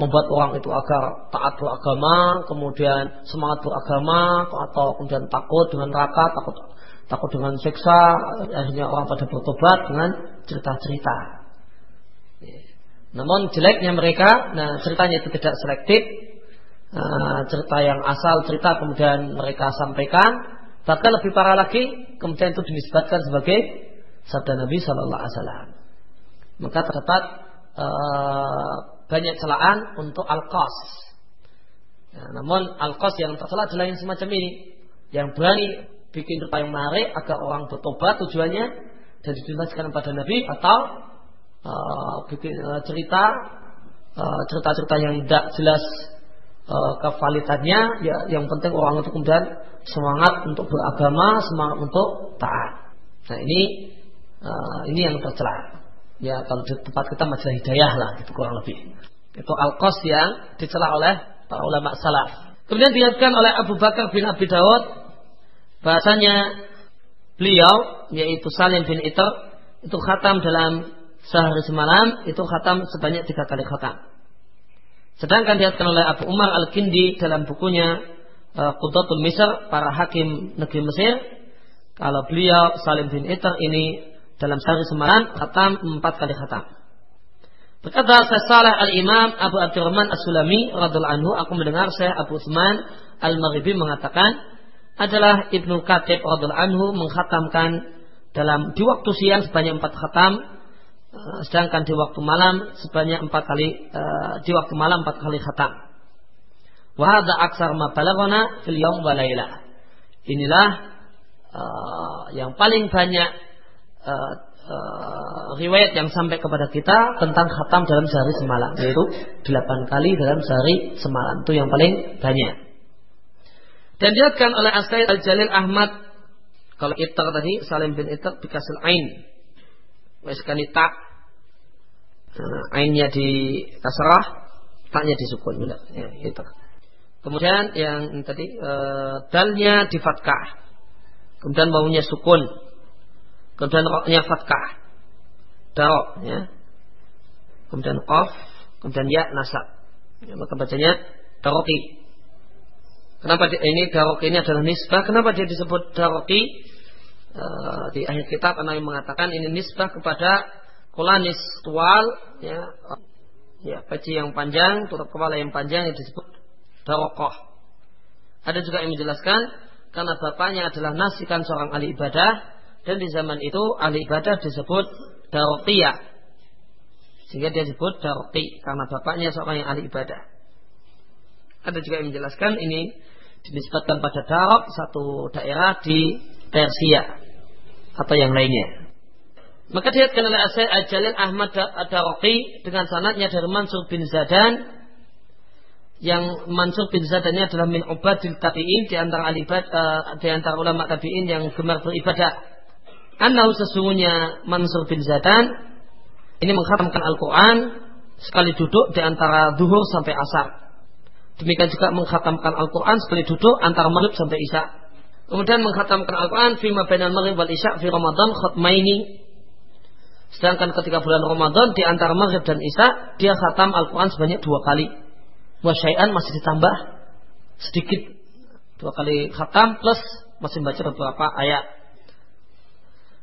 [SPEAKER 1] membuat orang itu agar taat beragama, kemudian semangat beragama, atau kemudian takut dengan neraka, takut takut dengan siksa, akhirnya orang pada bertobat dengan cerita-cerita. Namun jeleknya mereka, nah ceritanya itu tidak selektif, nah, cerita yang asal cerita kemudian mereka sampaikan, bahkan lebih parah lagi, kemudian itu dinisbatkan sebagai sabda Nabi Shallallahu Alaihi Wasallam. Maka terdapat uh, banyak celaan untuk al-qas. Nah, namun al-qas yang tercela adalah yang semacam ini, yang berani bikin cerita yang menarik agar orang bertobat tujuannya dan dijelaskan pada Nabi atau bikin uh, cerita uh, cerita-cerita yang tidak jelas uh, kevalitannya ya yang penting orang itu kemudian semangat untuk beragama semangat untuk taat. Nah ini ini yang tercela ya kalau di tempat kita majalah hidayah lah gitu kurang lebih. Itu al yang dicela oleh para ulama salaf. Kemudian dilihatkan oleh Abu Bakar bin Abi Dawud bahasanya beliau yaitu Salim bin Itar itu khatam dalam sehari semalam itu khatam sebanyak tiga kali khatam. Sedangkan dilihatkan oleh Abu Umar Al-Kindi dalam bukunya uh, Qudatul Misr para hakim negeri Mesir kalau beliau Salim bin Itar ini dalam sehari semalam khatam empat kali khatam. Berkata saya salah al-imam Abu Abdurrahman As-Sulami radhiallahu anhu aku mendengar saya Abu Utsman Al-Maghribi mengatakan adalah Ibnu Katib radhiallahu anhu menghatamkan dalam di waktu siang sebanyak empat khatam eh, sedangkan di waktu malam sebanyak empat kali eh, di waktu malam empat kali khatam. Wahada aksar ma balagona fil yaum Inilah uh, yang paling banyak uh, uh, riwayat yang sampai kepada kita tentang khatam dalam sehari semalam yaitu delapan kali dalam sehari semalam itu yang paling banyak. Dan dilihatkan oleh Asaid Al-Jalil Ahmad kalau itar tadi Salim bin Itar bikasil ain. Waiskani tak. Nah, ainnya di kasrah, taknya disukun. Ya, itu. Kemudian yang tadi e, dalnya di fatkah. Kemudian baunya sukun. Kemudian roknya fatkah. Darok ya. Kemudian qaf, kemudian ya nasab. Ya, maka bacanya daroki. Kenapa ini daroki ini adalah nisbah? Kenapa dia disebut daroki? E, di akhir kitab Anawi mengatakan ini nisbah kepada kulanis tual ya, ya peci yang panjang, tutup kepala yang panjang yang disebut darokoh. Ada juga yang menjelaskan karena bapaknya adalah nasikan seorang ahli ibadah dan di zaman itu ahli ibadah disebut darokiyah sehingga dia disebut daroki karena bapaknya seorang yang ahli ibadah. Ada juga yang menjelaskan ini dinisbatkan pada Darok satu daerah di Persia atau yang lainnya. Maka dilihatkan oleh Asyid Ajalil Ahmad Ad-Darqi dengan sanatnya dari Mansur bin Zadan yang Mansur bin Zadan ini adalah min ubadil tabi'in di antara alibad uh, di antara ulama tabi'in yang gemar beribadah. Annahu sesungguhnya Mansur bin Zadan ini menghatamkan Al-Quran sekali duduk di antara duhur sampai asar. Demikian juga menghatamkan Al-Quran sekali duduk antara maghrib sampai isya. Kemudian menghatamkan Al-Quran fi bainal maghrib wal isya fi Ramadan khatmaini. Sedangkan ketika bulan Ramadan di antara maghrib dan isya dia khatam Al-Quran sebanyak dua kali wasyai'an masih ditambah sedikit dua kali khatam plus masih baca beberapa ayat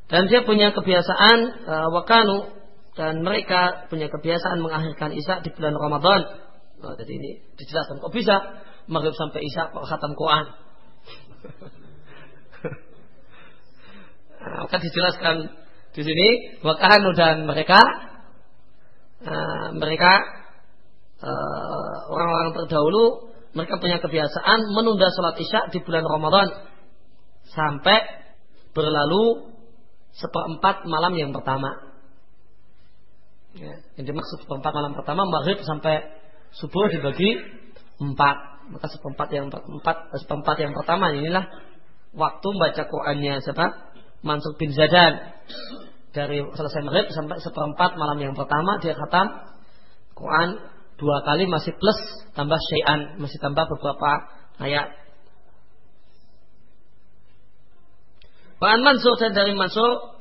[SPEAKER 1] dan dia punya kebiasaan uh, wakanu dan mereka punya kebiasaan mengakhirkan isya di bulan Ramadan. Oh, jadi ini dijelaskan kok bisa maghrib sampai isya khatam Quran. nah, maka dijelaskan di sini wakanu dan mereka uh, mereka Eh, orang-orang uh, terdahulu mereka punya kebiasaan menunda sholat isya di bulan Ramadan sampai berlalu seperempat malam yang pertama. Ya, yang dimaksud seperempat malam pertama maghrib sampai subuh dibagi empat. Maka seperempat yang empat seperempat yang pertama inilah waktu baca Qurannya siapa? Mansur bin Zadan. Dari selesai maghrib sampai seperempat malam yang pertama dia khatam. Quran dua kali masih plus tambah syai'an masih tambah beberapa ayat. Bahan Mansur dan dari Mansur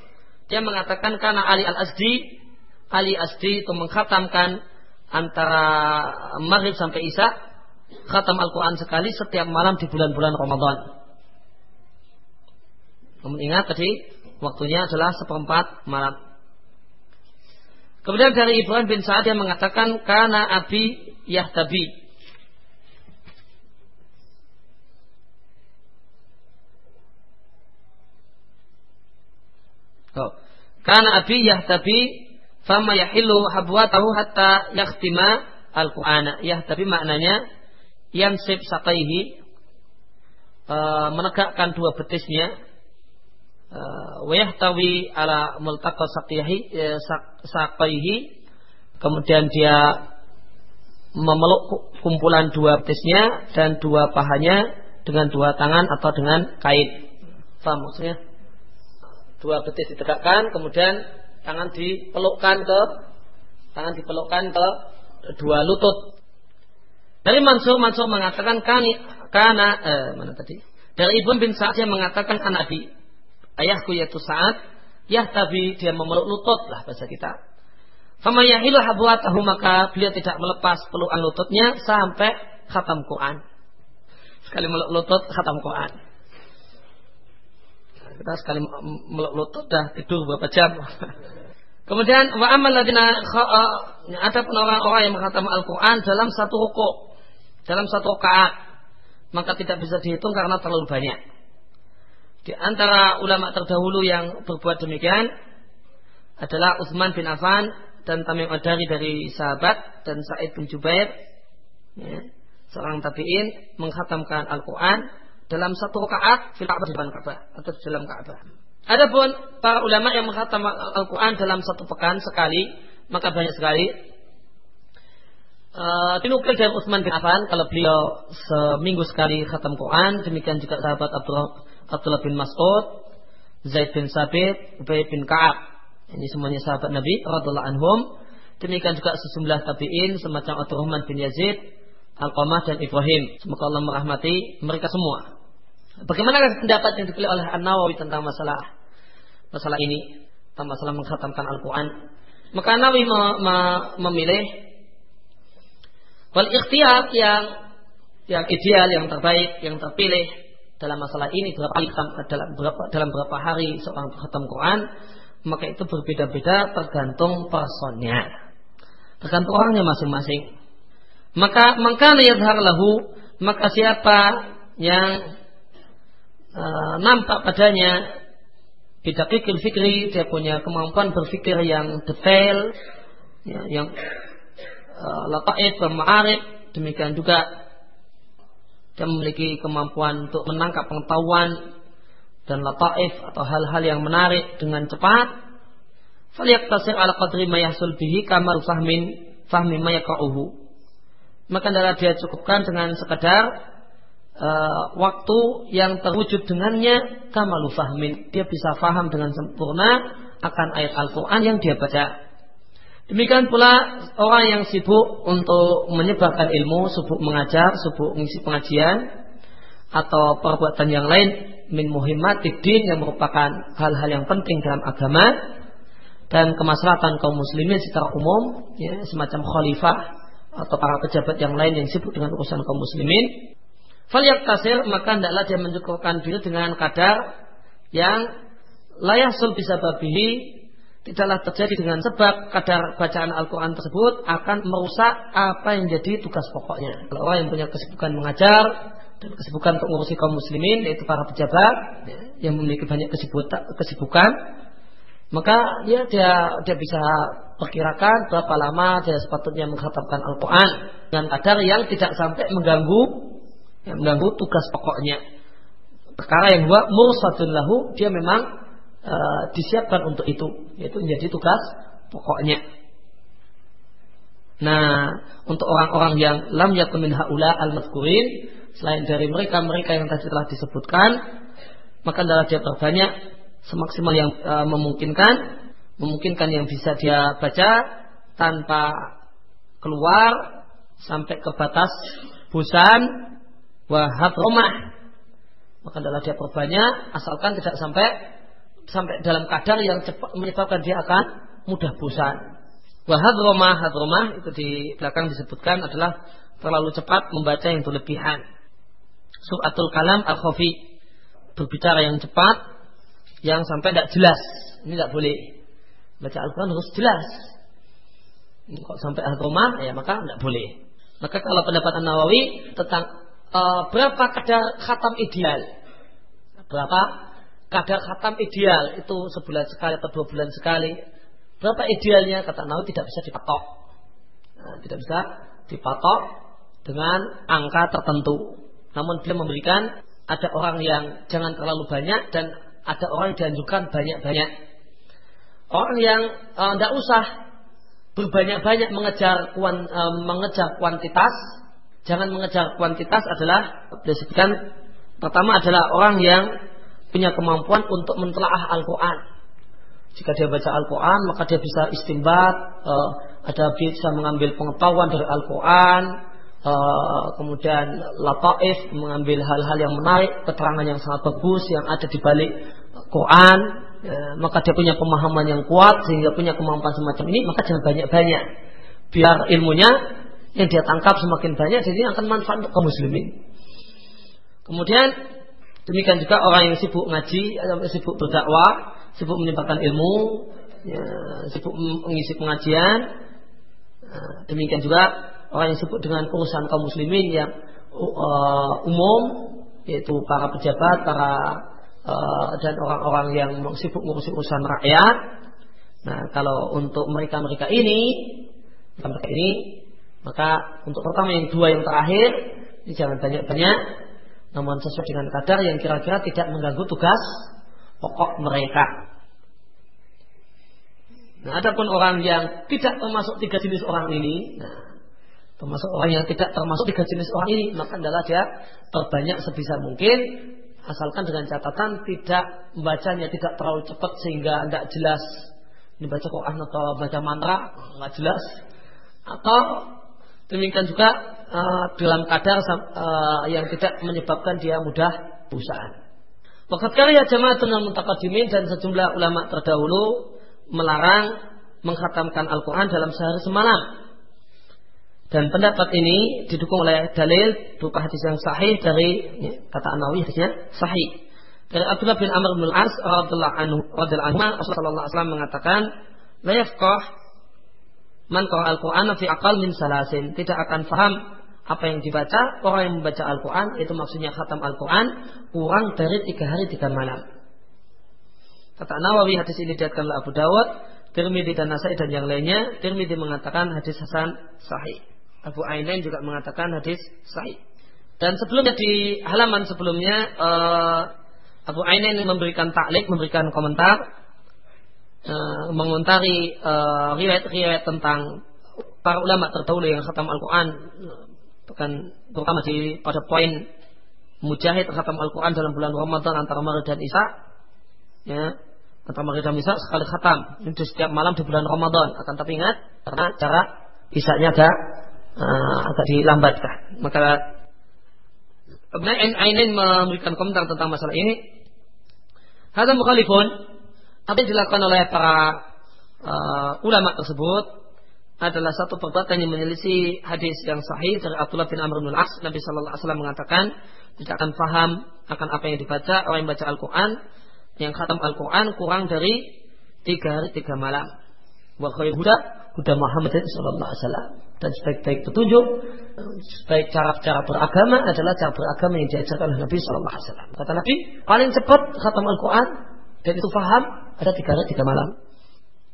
[SPEAKER 1] dia mengatakan karena Ali Al Asdi Ali Asdi itu mengkhatamkan antara maghrib sampai isya khatam Al-Quran sekali setiap malam di bulan-bulan Ramadan. Kamu ingat tadi waktunya adalah seperempat malam. Kemudian dari Ibrahim bin Sa'ad yang mengatakan karena abi yahtabi. Oh. Karena abi yahtabi fama yahilu habwatahu hatta yakhtima al-Qur'ana. Yahtabi maknanya yansib sakaihi e, menegakkan dua betisnya Eh, wayahtawi ala multaqa saqihi eh, saqaihi kemudian dia memeluk kumpulan dua betisnya dan dua pahanya dengan dua tangan atau dengan kait. Paham maksudnya? Dua betis ditegakkan, kemudian tangan dipelukkan ke tangan dipelukkan ke dua lutut. Dari Mansur, Mansur mengatakan kani, kana eh, mana tadi? Dari Ibn bin Sa'ad yang mengatakan anabi ayahku yaitu saat yahtabi dia memeluk lutut lah bahasa kita. Fama yahilu habuatahu maka beliau tidak melepas pelukan lututnya sampai khatam Quran. Sekali meluk lutut khatam Quran. Kita sekali meluk lutut dah tidur beberapa jam. Kemudian wa amal ladina eh, ada pun orang-orang yang menghatam Al-Quran dalam satu rukuk, dalam satu rakaat, maka tidak bisa dihitung karena terlalu banyak. Di antara ulama terdahulu yang berbuat demikian adalah Utsman bin Affan dan Tamim Adari dari sahabat dan Sa'id bin Jubair ya, seorang tabi'in menghatamkan Al-Quran dalam satu rakaat di depan Ka'bah atau di dalam Ka'bah. Adapun para ulama yang menghatam Al-Quran dalam satu pekan sekali, maka banyak sekali. Uh, dari Utsman bin Affan kalau beliau seminggu sekali khatam Quran, demikian juga sahabat Abdullah, Abdullah bin Mas'ud, Zaid bin Sabit, Ubay bin Ka'ab. Ini semuanya sahabat Nabi radhiallahu anhum. Demikian juga sejumlah tabi'in semacam Abdurrahman bin Yazid, Al-Qamah dan Ibrahim. Semoga Allah merahmati mereka semua. Bagaimana pendapat yang dipilih oleh An-Nawawi tentang masalah masalah ini, tentang masalah mengkhatamkan Al-Quran? Maka Nawawi me me memilih wal ikhtiar yang yang ideal, yang terbaik, yang terpilih dalam masalah ini berapa dalam berapa dalam berapa hari seorang khatam Quran maka itu berbeda-beda tergantung personnya tergantung orangnya masing-masing. Maka maka yadhar lahu maka siapa yang uh, nampak padanya tidak pikir fikri dia punya kemampuan berpikir yang detail ya, yang uh, lataif ma'arif demikian juga dia memiliki kemampuan untuk menangkap pengetahuan dan lataif atau hal-hal yang menarik dengan cepat Faliyaktasir ala qadri ma yahsul bihi kamar fahmin fahmi ma. Maka adalah dia cukupkan dengan sekadar uh, waktu yang terwujud dengannya kamalu fahmin. Dia bisa faham dengan sempurna akan ayat Al-Quran yang dia baca. Demikian pula orang yang sibuk untuk menyebarkan ilmu, sibuk mengajar, sibuk mengisi pengajian, atau perbuatan yang lain min muhimmatid din yang merupakan hal-hal yang penting dalam agama dan kemaslahatan kaum muslimin secara umum ya, semacam khalifah atau para pejabat yang lain yang sibuk dengan urusan kaum muslimin. Fal tasir maka hendaklah dia mencukupkan diri dengan kadar yang layasul bisa babihi tidaklah terjadi dengan sebab kadar bacaan Al-Quran tersebut akan merusak apa yang jadi tugas pokoknya. Kalau orang yang punya kesibukan mengajar dan kesibukan untuk mengurusi kaum muslimin yaitu para pejabat ya, yang memiliki banyak kesibukan maka ya dia dia bisa perkirakan berapa lama dia sepatutnya mengkhatamkan Al-Quran dengan kadar yang tidak sampai mengganggu yang mengganggu tugas pokoknya perkara yang dua mursadun lahu dia memang e, disiapkan untuk itu yaitu menjadi tugas pokoknya nah untuk orang-orang yang lam yakun min haula al mazkurin selain dari mereka mereka yang tadi telah disebutkan maka adalah dia terbanyak semaksimal yang uh, memungkinkan, memungkinkan yang bisa dia baca tanpa keluar sampai ke batas busan wahab rumah. Maka adalah dia perbanyak asalkan tidak sampai sampai dalam kadar yang cepat menyebabkan dia akan mudah bosan. Wahab rumah, rumah itu di belakang disebutkan adalah terlalu cepat membaca yang berlebihan. Suratul kalam al-khafi berbicara yang cepat yang sampai tidak jelas. Ini tidak boleh. Baca Al-Quran harus jelas. Kok sampai al-rumah, ya maka tidak boleh. Maka kalau pendapat Nawawi tentang uh, berapa kadar khatam ideal, berapa kadar khatam ideal itu sebulan sekali atau dua bulan sekali, berapa idealnya kata Nawawi tidak bisa dipatok, nah, tidak bisa dipatok dengan angka tertentu. Namun dia memberikan ada orang yang jangan terlalu banyak dan ada orang yang dianjurkan banyak-banyak. Orang yang tidak uh, usah berbanyak-banyak mengejar kuan, uh, mengejar kuantitas, jangan mengejar kuantitas adalah disebutkan pertama adalah orang yang punya kemampuan untuk mentelaah Al-Quran. Jika dia baca Al-Quran, maka dia bisa istimbat, uh, ada bisa mengambil pengetahuan dari Al-Quran, uh, kemudian lataif mengambil hal-hal yang menarik, keterangan yang sangat bagus yang ada di balik Quran, ya, maka dia punya pemahaman yang kuat sehingga punya kemampuan semacam ini, maka jangan banyak-banyak. Biar ilmunya yang dia tangkap semakin banyak, jadi akan manfaat untuk kaum muslimin. Kemudian demikian juga orang yang sibuk ngaji, sibuk berdakwah, sibuk menyebarkan ilmu, ya, sibuk mengisi pengajian. Nah, demikian juga orang yang sibuk dengan urusan kaum muslimin yang uh, umum yaitu para pejabat, para uh, dan orang-orang yang sibuk ngurusin urusan rakyat. Nah, kalau untuk mereka-mereka ini, mereka ini, maka untuk pertama yang dua yang terakhir, ini jangan banyak-banyak, namun sesuai dengan kadar yang kira-kira tidak mengganggu tugas pokok mereka. Nah, adapun orang yang tidak termasuk tiga jenis orang ini, nah, termasuk orang yang tidak termasuk tiga jenis orang ini, maka adalah dia terbanyak sebisa mungkin, asalkan dengan catatan tidak membacanya tidak terlalu cepat sehingga tidak jelas ini Quran atau baca mantra nggak jelas, atau demikian juga uh, dalam kadar uh, yang tidak menyebabkan dia mudah busaan. Wakat karya jamaatun al-mutaqaddimin dan sejumlah ulama terdahulu melarang menghatamkan Al-Quran dalam sehari semalam. Dan pendapat ini didukung oleh dalil berupa hadis yang sahih dari ya, kata An-Nawawi hadisnya sahih. Dari Abdullah bin Amr bin Al-As radhiyallahu anhu radhiyallahu anhu Rasulullah SAW mengatakan, "La yafqah man qara al-Qur'ana fi aqal min salasin." Tidak akan faham apa yang dibaca orang yang membaca Al-Quran itu maksudnya khatam Al-Quran kurang dari tiga hari tiga malam. Kata Nawawi hadis ini diatkan oleh Abu Dawud, Tirmidzi dan Nasai dan yang lainnya. Tirmidzi mengatakan hadis Hasan sahih. Abu Ainain juga mengatakan hadis sahih. Dan sebelumnya di halaman sebelumnya uh, Abu Ainain memberikan taklik, memberikan komentar, uh, mengomentari uh, riwayat-riwayat tentang para ulama terdahulu yang khatam Al-Quran, bahkan terutama di pada poin Mujahid khatam Al-Quran dalam bulan Ramadan antara Maret dan Isa, ya antara maghrib dan isya sekali khatam. Itu setiap malam di bulan Ramadan. Akan tapi ingat karena cara isanya agak uh, agak dilambatkan. Maka Kemudian Ainin memberikan komentar tentang masalah ini. Hadza mukhalifun apa yang dilakukan oleh para uh, ulama tersebut adalah satu perbuatan yang menyelisih hadis yang sahih dari Abdullah bin Amr bin As Nabi Shallallahu Alaihi Wasallam mengatakan tidak akan paham akan apa yang dibaca orang yang baca Al-Quran yang khatam Al-Quran kurang dari tiga hari tiga malam. Wa huda huda Muhammad sallallahu alaihi wasallam. Dan sebaik-baik petunjuk, sebaik cara-cara beragama adalah cara beragama yang diajarkan oleh Nabi sallallahu alaihi wasallam. Kata Nabi, paling cepat khatam Al-Quran dan itu paham ada tiga hari tiga malam.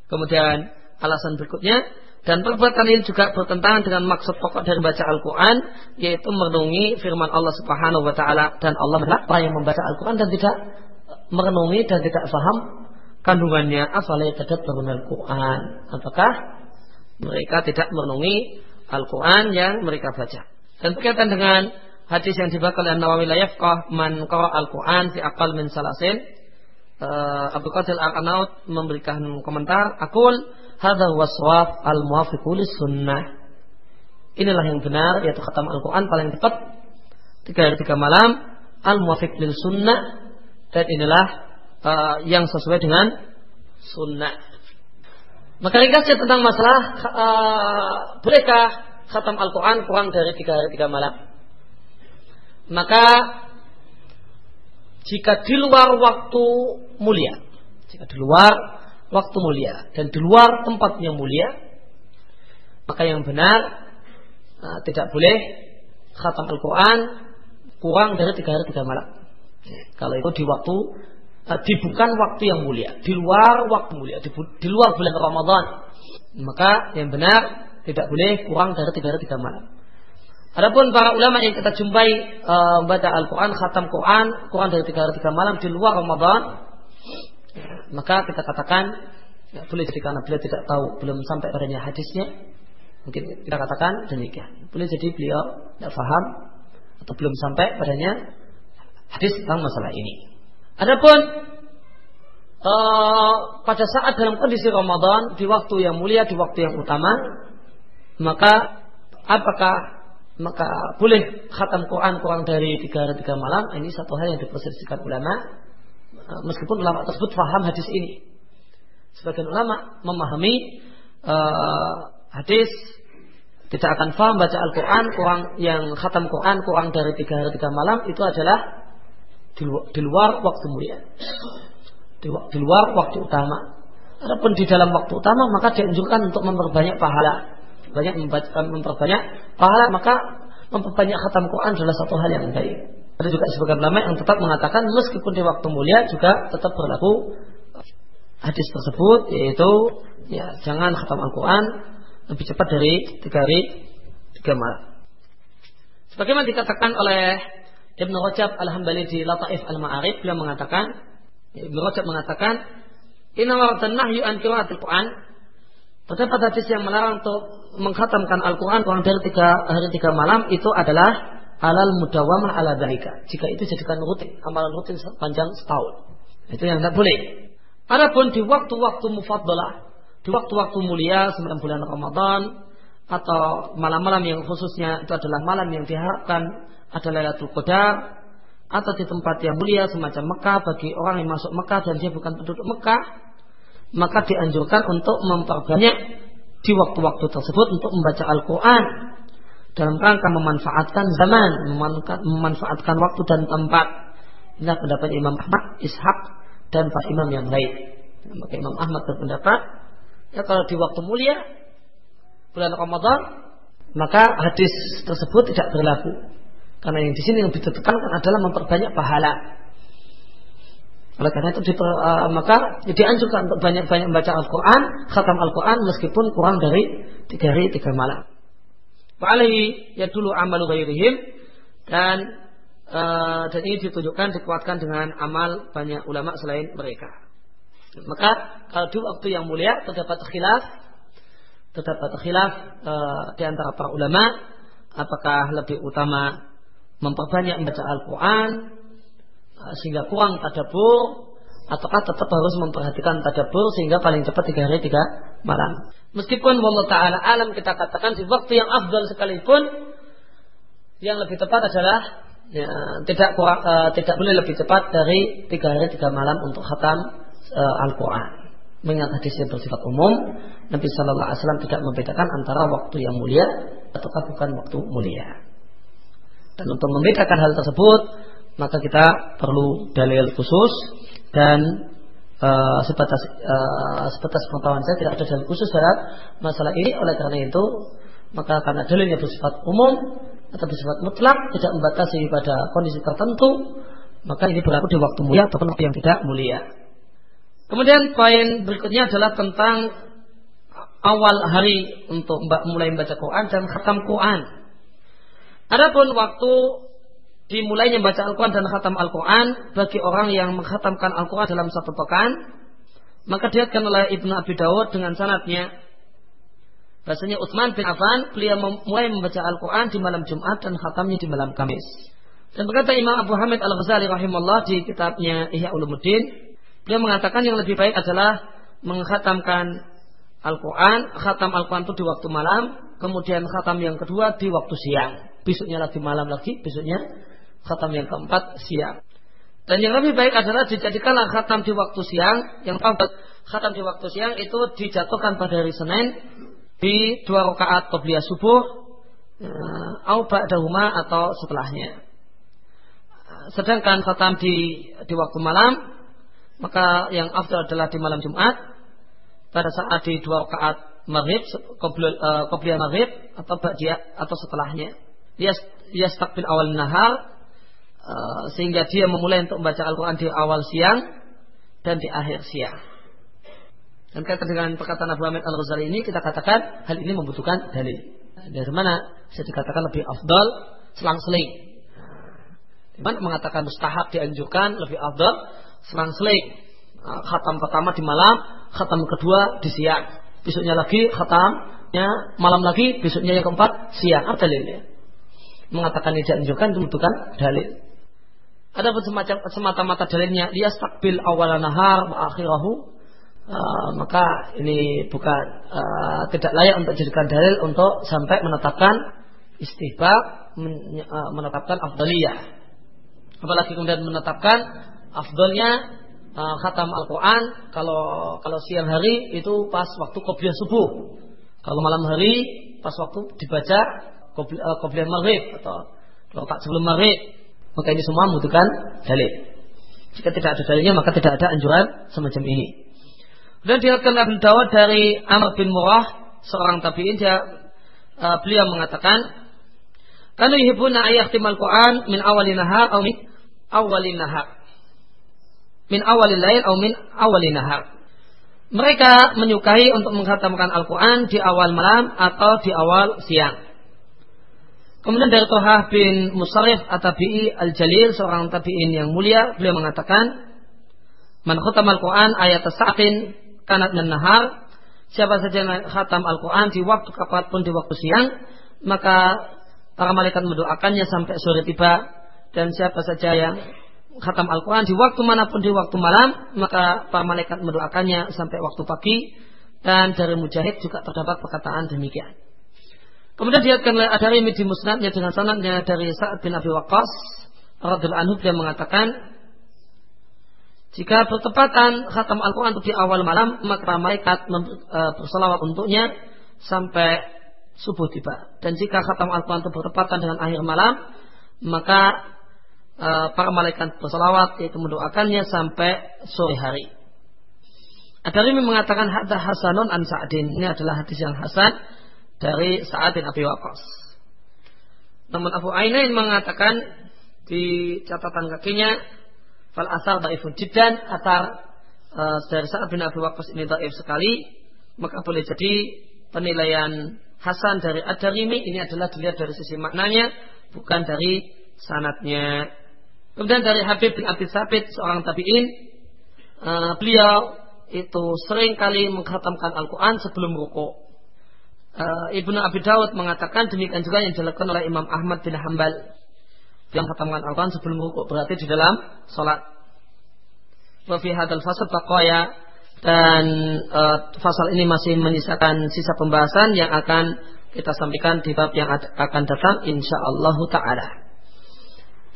[SPEAKER 1] Kemudian alasan berikutnya dan perbuatan ini juga bertentangan dengan maksud pokok dari baca Al-Quran yaitu merenungi firman Allah Subhanahu Wa Taala. Dan Allah adalah yang membaca Al-Quran dan tidak merenungi dan tidak paham kandungannya? Afala yatadabbarun al-Qur'an? Apakah mereka tidak merenungi Al-Qur'an yang mereka baca? Dan berkaitan dengan hadis yang dibakar oleh Nawawi la yafqah man qara al-Qur'an fi aqal min salasin uh, Abu Qatil al-Anaut memberikan komentar akul hadha waswaf al-muwafiqu sunnah inilah yang benar yaitu khatam Al-Quran paling tepat tiga hari tiga malam al-muwafiq lil sunnah dan inilah uh, yang sesuai dengan sunnah. Maka ringkasnya tentang masalah uh, bolehkah khatam Al-Quran kurang dari tiga hari tiga malam. Maka jika di luar waktu mulia, jika di luar waktu mulia dan di luar tempat yang mulia, maka yang benar uh, tidak boleh khatam Al-Quran kurang dari tiga hari tiga malam. Kalau itu di waktu uh, di bukan waktu yang mulia, di luar waktu mulia, di, di luar bulan Ramadan, maka yang benar tidak boleh kurang dari tiga hari tiga malam. Adapun para ulama yang kita jumpai uh, membaca Al-Quran, khatam Quran, kurang dari tiga hari tiga malam di luar Ramadan, maka kita katakan ya, boleh jadi karena beliau tidak tahu, belum sampai padanya hadisnya, mungkin kita katakan demikian. Boleh jadi beliau tidak paham atau belum sampai padanya hadis tentang masalah ini. Adapun uh, pada saat dalam kondisi Ramadan di waktu yang mulia, di waktu yang utama, maka apakah maka boleh khatam Quran kurang dari tiga hari tiga malam? Ini satu hal yang diperselisihkan ulama. Uh, meskipun ulama tersebut paham hadis ini, sebagian ulama memahami uh, hadis tidak akan paham baca Al-Quran kurang yang khatam Quran kurang dari tiga hari tiga malam itu adalah di luar, di luar waktu mulia di, di luar waktu utama Adapun di dalam waktu utama maka dianjurkan untuk memperbanyak pahala banyak memperbanyak pahala maka memperbanyak khatam Quran adalah satu hal yang baik ada juga sebagian ulama yang tetap mengatakan meskipun di waktu mulia juga tetap berlaku hadis tersebut yaitu ya jangan khatam Al-Quran lebih cepat dari tiga hari tiga malam. Sebagaimana dikatakan oleh Ibnu Rajab Al-Hambali di Lataif Al-Ma'arif beliau mengatakan Ibnu Rajab mengatakan, Inna waratan nahyu an qiraatil Quran. Terdapat hadis yang melarang untuk mengkhatamkan Al-Quran kurang dari tiga hari tiga malam itu adalah alal mudawamah ala dalika. Jika itu jadikan rutin, amalan rutin sepanjang setahun. Itu yang tidak boleh. Adapun di waktu-waktu mufaddalah, di waktu-waktu mulia sembilan bulan Ramadan atau malam-malam yang khususnya itu adalah malam yang diharapkan adalah Lailatul Qadar atau di tempat yang mulia semacam Mekah bagi orang yang masuk Mekah dan dia bukan penduduk Mekah maka dianjurkan untuk memperbanyak di waktu-waktu tersebut untuk membaca Al-Quran dalam rangka memanfaatkan zaman, memanfaatkan waktu dan tempat. Inilah pendapat Imam Ahmad, Ishaq dan Pak Imam yang lain. Maka Imam Ahmad berpendapat, ya kalau di waktu mulia bulan Ramadan, maka hadis tersebut tidak berlaku. Karena yang di sini yang ditekankan adalah memperbanyak pahala. Oleh karena itu diper, uh, maka dianjurkan untuk banyak-banyak membaca Al-Quran, khatam Al-Quran meskipun kurang dari tiga hari tiga malam. Wa'alaihi ya dulu amalu ghairihim dan uh, dan ini ditunjukkan dikuatkan dengan amal banyak ulama selain mereka. Maka kalau di waktu yang mulia terdapat khilaf terdapat khilaf uh, di antara para ulama apakah lebih utama memperbanyak membaca Al-Quran sehingga kurang tadabur ataukah tetap harus memperhatikan tadabur sehingga paling cepat tiga hari tiga malam. Meskipun Allah Taala alam kita katakan di waktu yang afdal sekalipun yang lebih tepat adalah ya, tidak kurang, uh, tidak boleh lebih cepat dari tiga hari tiga malam untuk khatam uh, Al-Quran. Mengingat hadis yang bersifat umum, Nabi Shallallahu Alaihi Wasallam tidak membedakan antara waktu yang mulia ataukah bukan waktu mulia. Dan untuk membedakan hal tersebut, maka kita perlu dalil khusus dan uh, sebatas uh, sebatas pengetahuan saya tidak ada dalil khusus dalam masalah ini. Oleh karena itu, maka karena dalilnya bersifat umum atau bersifat mutlak, tidak membatasi pada kondisi tertentu, maka ini berlaku di waktu mulia ataupun waktu yang tidak mulia. Kemudian poin berikutnya adalah tentang awal hari untuk mulai membaca Quran dan khatam Quran. Adapun waktu dimulainya baca Al-Quran dan khatam Al-Quran bagi orang yang menghatamkan Al-Quran dalam satu pekan, maka diatkan oleh Ibnu Abi Dawud dengan sanatnya Bahasanya Utsman bin Affan beliau mulai membaca Al-Quran di malam Jumat dan khatamnya di malam Kamis. Dan berkata Imam Abu Hamid Al-Ghazali rahimahullah di kitabnya Ihya Ulumuddin, beliau mengatakan yang lebih baik adalah menghatamkan Al-Quran, khatam Al-Quran itu di waktu malam, kemudian khatam yang kedua di waktu siang besoknya lagi malam lagi, besoknya khatam yang keempat siang. Dan yang lebih baik adalah dijadikanlah khatam di waktu siang, yang keempat khatam di waktu siang itu dijatuhkan pada hari Senin di dua rakaat qobliyah subuh, eh, au ba'dahuma atau setelahnya. Sedangkan khatam di di waktu malam, maka yang afdal adalah di malam Jumat pada saat di dua rakaat maghrib, qobliyah eh, maghrib atau ba'diyah atau setelahnya yastakbil awal nahar uh, sehingga dia memulai untuk membaca Al-Quran di awal siang dan di akhir siang. Dan kata dengan perkataan Abu Hamid Al-Ghazali ini kita katakan hal ini membutuhkan dalil. Dari mana bisa dikatakan lebih afdal selang-seling. Di mana mengatakan mustahab dianjurkan lebih afdal selang-seling. Uh, khatam pertama di malam, khatam kedua di siang. Besoknya lagi khatamnya malam lagi, besoknya yang keempat siang. Apa dalilnya? mengatakan ini dianjurkan itu membutuhkan dalil. Ada pun semacam semata-mata dalilnya dia stakbil awal nahar akhirahu uh, maka ini bukan uh, tidak layak untuk dijadikan dalil untuk sampai menetapkan istihbab men, uh, menetapkan afdaliyah. Apalagi kemudian menetapkan afdalnya uh, khatam Al-Quran kalau kalau siang hari itu pas waktu qobliyah subuh. Kalau malam hari pas waktu dibaca qobliyah maghrib atau rakaat sebelum maghrib maka ini semua membutuhkan dalil. Jika tidak ada dalilnya maka tidak ada anjuran semacam ini. Dan diriwayatkan Abu Dawud dari Amr bin Murrah seorang tabi'in dia uh, beliau mengatakan kanu yuhibbuna ayakhtimal Quran min awalin nahar atau min awalin nahar. Min awalil lail atau min awalin nahar. Mereka menyukai untuk menghatamkan Al-Quran di awal malam atau di awal siang. Kemudian dari Tohah bin Musarif At-Tabi'i Al-Jalil, seorang tabi'in yang mulia, beliau mengatakan, Man khatam Al-Quran ayat sa'atin kanat dan nahar. Siapa saja yang khatam Al-Quran di waktu kapan pun di waktu siang, maka para malaikat mendoakannya sampai sore tiba. Dan siapa saja yang khatam Al-Quran di waktu mana pun di waktu malam, maka para malaikat mendoakannya sampai waktu pagi. Dan dari Mujahid juga terdapat perkataan demikian. Kemudian diatkan oleh Adarimi di musnadnya dengan sanadnya dari Sa'ad bin Abi Waqqas radhiyallahu anhu dia mengatakan jika bertepatan khatam Al-Quran itu di awal malam, maka malaikat e, bersalawat untuknya sampai subuh tiba. Dan jika khatam Al-Quran itu bertepatan dengan akhir malam, maka e, para malaikat bersalawat yaitu mendoakannya sampai sore hari. Ada yang mengatakan hadda Hasanun an Sa'din. Ini adalah hadis yang hasan dari Sa'ad bin Abi Waqqas. Namun Abu Ainain mengatakan di catatan kakinya Fal asar daifun jiddan Asar uh, dari Sa'ad bin Abi Waqqas ini daif sekali Maka boleh jadi penilaian Hasan dari Ad-Darimi Ini adalah dilihat dari sisi maknanya Bukan dari sanatnya Kemudian dari Habib bin Abi Sabit Seorang tabi'in uh, Beliau itu sering kali menghatamkan Al-Quran sebelum rukuk uh, Ibnu Abi Dawud mengatakan demikian juga yang dilakukan oleh Imam Ahmad bin Hambal yang khatamkan Al-Quran sebelum rukuk berarti di dalam sholat. Wafi hadal fasal baqaya dan uh, fasal ini masih menyisakan sisa pembahasan yang akan kita sampaikan di bab yang akan datang insya Allah taala.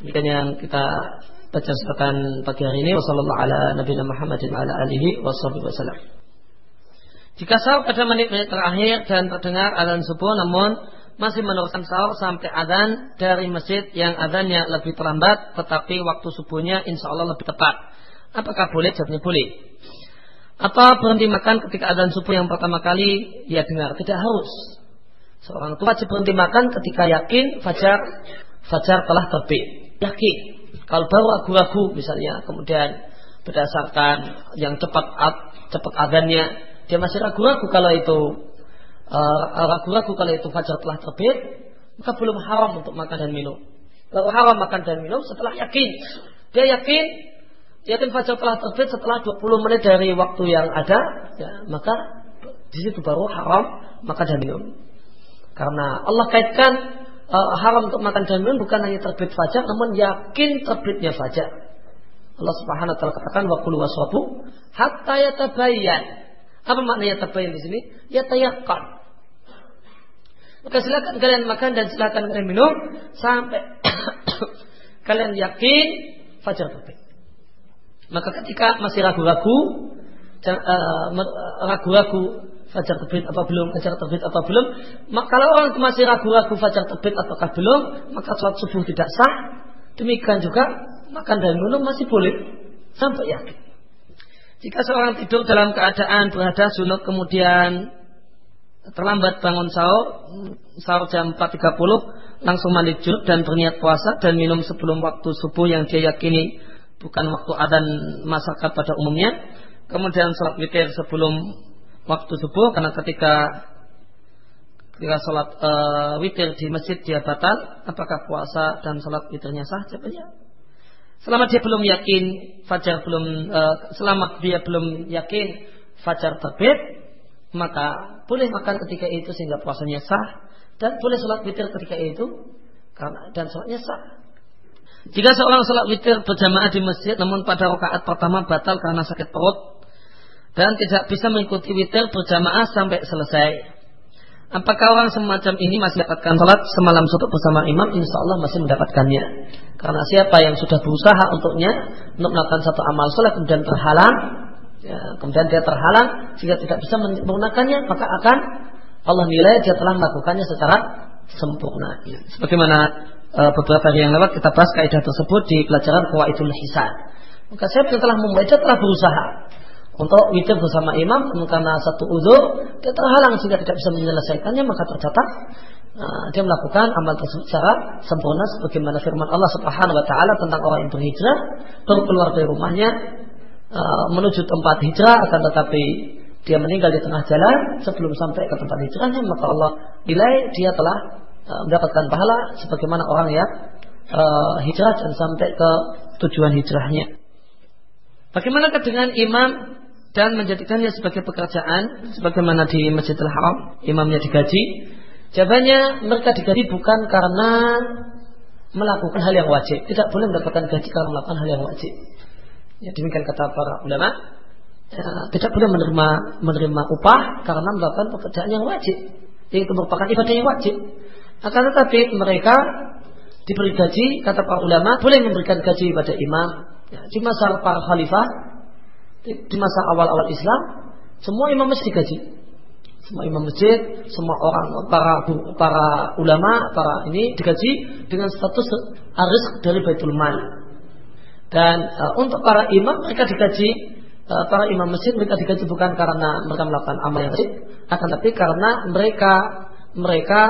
[SPEAKER 1] Demikian yang kita baca kesempatan pagi hari ini ala alihi wasallam. Jika sahur pada menit-menit terakhir dan terdengar azan subuh namun masih meneruskan sahur sampai adzan dari masjid yang adzannya lebih terlambat tetapi waktu subuhnya insya Allah lebih tepat. Apakah boleh? Jawabnya boleh. Atau berhenti makan ketika adzan subuh yang pertama kali ia dengar? Tidak harus. Seorang tua wajib berhenti makan ketika yakin fajar fajar telah terbit. Yakin. Kalau baru ragu-ragu misalnya kemudian berdasarkan yang cepat cepat adzannya dia masih ragu-ragu kalau itu Eh, ragu-ragu kalau itu fajar telah terbit, maka belum haram untuk makan dan minum. Kalau haram makan dan minum setelah yakin, dia yakin, yakin fajar telah terbit setelah 20 menit dari waktu yang ada, ya, maka di situ baru haram makan dan minum. Karena Allah kaitkan uh, haram untuk makan dan minum bukan hanya terbit fajar, namun yakin terbitnya fajar. Allah Subhanahu wa taala katakan wa kulu waswabu hatta yatabayyan. Apa maknanya tabayyan di sini? Ya tayakkan. Maka silakan kalian makan dan silakan kalian minum sampai kalian yakin fajar terbit. Maka ketika masih ragu-ragu, uh, ragu-ragu fajar terbit apa belum, fajar terbit apa belum, maka kalau orang masih ragu-ragu fajar terbit ataukah belum, maka sholat subuh tidak sah. Demikian juga makan dan minum masih boleh sampai yakin. Jika seorang tidur dalam keadaan berada sunat kemudian terlambat bangun sahur, sahur jam 4.30, langsung mandi junub dan berniat puasa dan minum sebelum waktu subuh yang dia yakini bukan waktu adan masyarakat pada umumnya. Kemudian sholat witir sebelum waktu subuh karena ketika ketika sholat uh, witir di masjid dia batal, apakah puasa dan sholat witirnya sah? Jawabannya selama dia belum yakin fajar belum uh, selama dia belum yakin fajar terbit maka boleh makan ketika itu sehingga puasanya sah dan boleh sholat witir ketika itu karena dan sholatnya sah. Jika seorang sholat witir berjamaah di masjid namun pada rakaat pertama batal karena sakit perut dan tidak bisa mengikuti witir berjamaah sampai selesai. Apakah orang semacam ini masih mendapatkan sholat semalam suntuk bersama imam? Insya Allah masih mendapatkannya. Karena siapa yang sudah berusaha untuknya untuk melakukan satu amal sholat kemudian terhalang, ya, kemudian dia terhalang jika tidak bisa menggunakannya maka akan Allah nilai dia telah melakukannya secara sempurna. Ya. Sebagaimana e, beberapa hari yang lewat kita bahas kaidah tersebut di pelajaran Qawaidul Hisan. Maka saya telah memulai dia telah berusaha untuk witir bersama imam karena satu uzur dia terhalang sehingga tidak bisa menyelesaikannya maka tercatat Nah, dia melakukan amal tersebut secara sempurna sebagaimana firman Allah Subhanahu wa taala tentang orang yang berhijrah baru keluar dari rumahnya Uh, menuju tempat hijrah akan tetapi dia meninggal di tengah jalan sebelum sampai ke tempat hijrahnya maka Allah nilai dia telah uh, mendapatkan pahala sebagaimana orang yang hijrah dan sampai ke tujuan hijrahnya. Bagaimana dengan imam dan menjadikannya sebagai pekerjaan sebagaimana di Masjidil Haram imamnya digaji? Jawabannya mereka digaji bukan karena melakukan hal yang wajib. Tidak boleh mendapatkan gaji kalau melakukan hal yang wajib. Ya, demikian kata para ulama. Ya, tidak boleh menerima menerima upah karena melakukan pekerjaan yang wajib. Itu merupakan ibadah yang wajib. Akan tetapi mereka diberi gaji, kata para ulama, boleh memberikan gaji pada imam. Ya, di masa para khalifah, di masa awal-awal Islam, semua imam mesti gaji semua imam masjid, semua orang para para ulama, para ini digaji dengan status aris dari Baitul Mal. Dan uh, untuk para imam mereka digaji uh, para imam masjid mereka digaji bukan karena mereka melakukan amal yang wajib, akan tapi karena mereka mereka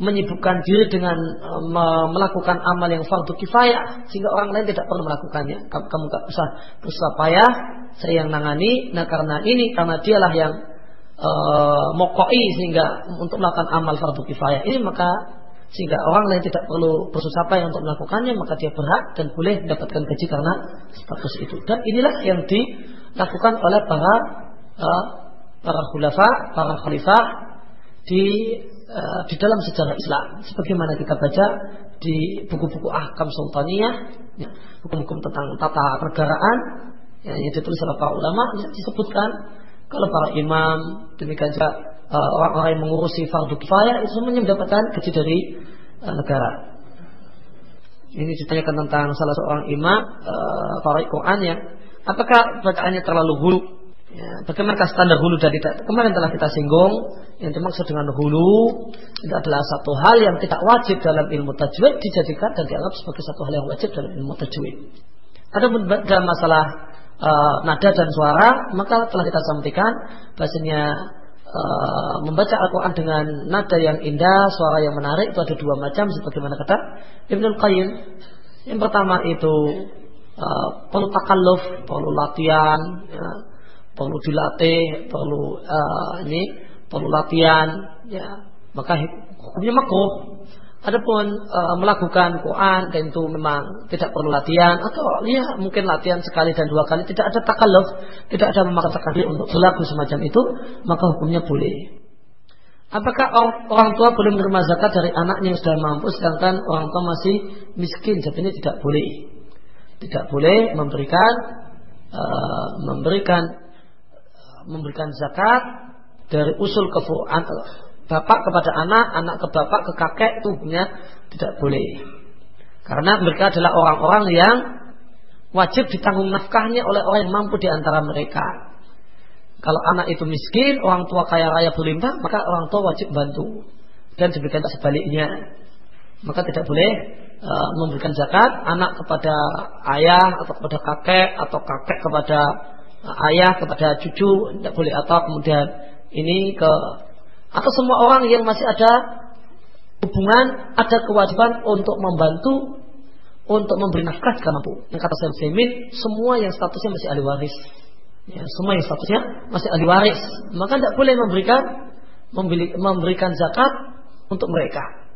[SPEAKER 1] menyibukkan diri dengan uh, melakukan amal yang fardu kifayah sehingga orang lain tidak perlu melakukannya. Kamu, gak usah berusaha payah, saya yang nangani. Nah karena ini karena dialah yang uh, mokoi sehingga untuk melakukan amal fardu kifayah ini maka sehingga orang lain tidak perlu bersusah payah untuk melakukannya maka dia berhak dan boleh mendapatkan gaji karena status itu dan inilah yang dilakukan oleh para uh, para khulafa, para khalifah di uh, di dalam sejarah Islam sebagaimana kita baca di buku-buku ahkam sultaniyah ya, hukum-hukum tentang tata negaraan ya, yang ditulis oleh para ulama disebutkan kalau para imam, demikian juga uh, orang-orang yang mengurusi fardu kifayah itu semuanya mendapatkan gaji dari uh, negara. Ini ditanyakan tentang salah seorang imam uh, para Quran yang apakah bacaannya terlalu hulu? Ya, bagaimana standar hulu tidak? Kemarin telah kita singgung yang dimaksud dengan hulu itu adalah satu hal yang tidak wajib dalam ilmu tajwid dijadikan dan dianggap sebagai satu hal yang wajib dalam ilmu tajwid. Ada dalam masalah uh, nada dan suara, maka telah kita sampaikan bahasanya uh, membaca Al-Quran dengan nada yang indah, suara yang menarik itu ada dua macam sebagaimana kata Ibnu Qayyim. Yang pertama itu uh, perlu takalluf, perlu latihan, ya, perlu dilatih, perlu uh, ini perlu latihan, ya maka hukumnya makruh Adapun e, melakukan Quran dan memang tidak perlu latihan atau ya mungkin latihan sekali dan dua kali tidak ada takaluf, tidak ada memaksakan diri untuk berlaku semacam itu, maka hukumnya boleh. Apakah orang tua boleh menerima zakat dari anaknya yang sudah mampu sedangkan orang tua masih miskin? Jadi ini tidak boleh. Tidak boleh memberikan uh, memberikan uh, memberikan zakat dari usul kefuruan bapak kepada anak, anak ke bapak, ke kakek itu tidak boleh. Karena mereka adalah orang-orang yang wajib ditanggung nafkahnya oleh orang yang mampu di antara mereka. Kalau anak itu miskin, orang tua kaya raya berlimpah, maka orang tua wajib bantu. Dan demikian sebaliknya. Maka tidak boleh uh, memberikan zakat anak kepada ayah atau kepada kakek atau kakek kepada ayah kepada cucu tidak boleh atau kemudian ini ke atau semua orang yang masih ada hubungan, ada kewajiban untuk membantu untuk memberi nafkah jika mampu. Yang kata saya Semin, semua yang statusnya masih ahli waris. Ya, semua yang statusnya masih ahli waris. Maka tidak boleh memberikan memberikan zakat untuk mereka.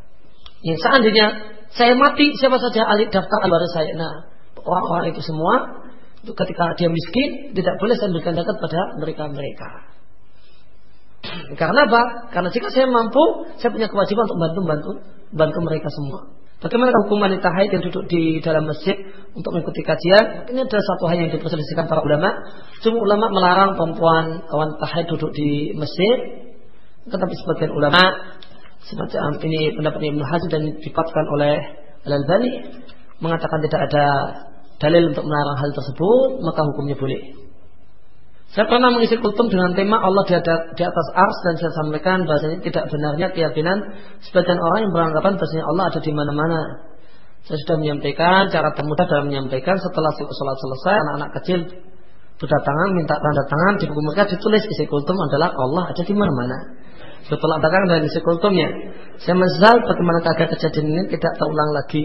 [SPEAKER 1] Yang seandainya saya mati, siapa saja ahli daftar ahli waris saya. Nah, orang-orang itu semua ketika dia miskin tidak boleh saya berikan zakat pada mereka-mereka. Karena apa? Karena jika saya mampu, saya punya kewajiban untuk bantu-bantu bantu mereka semua. Bagaimana hukum wanita haid yang duduk di dalam masjid untuk mengikuti kajian? Ini adalah satu hal yang diperselisihkan para ulama. Cuma ulama melarang perempuan wanita haid duduk di masjid. Tetapi sebagian ulama semacam ini pendapat Ibnu Hazm dan dipatkan oleh Al-Albani mengatakan tidak ada dalil untuk melarang hal tersebut, maka hukumnya boleh. Saya pernah mengisi kultum dengan tema Allah di atas ars dan saya sampaikan bahasanya tidak benarnya keyakinan sebagian orang yang beranggapan bahasanya Allah ada di mana-mana. Saya sudah menyampaikan cara termudah dalam menyampaikan setelah sholat selesai anak-anak kecil berdatangan minta tanda tangan di buku mereka ditulis isi kultum adalah Allah ada di mana-mana. Setelah datang dan isi kultumnya, saya menzal bagaimana agar kejadian ini tidak terulang lagi.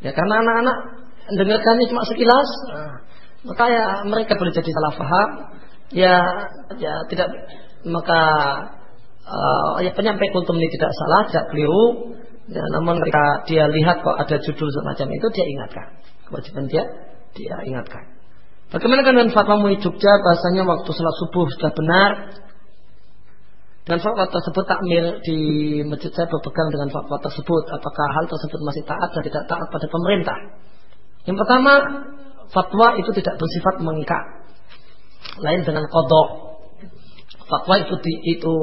[SPEAKER 1] Ya karena anak-anak dengarkannya cuma sekilas. Nah, maka ya mereka boleh jadi salah faham ya ya tidak maka uh, ya penyampai kultum ini tidak salah tidak keliru. Ya, namun ketika dia lihat kok ada judul semacam itu dia ingatkan. Kewajiban dia dia ingatkan. Bagaimana dengan fatwa MUI Jogja? Bahasanya waktu sholat subuh sudah benar. Dan fatwa tersebut takmir di masjid saya berpegang dengan fatwa tersebut. Apakah hal tersebut masih taat dan tidak taat pada pemerintah? Yang pertama, fatwa itu tidak bersifat mengikat. Lain dengan kodok. Fatwa itu, itu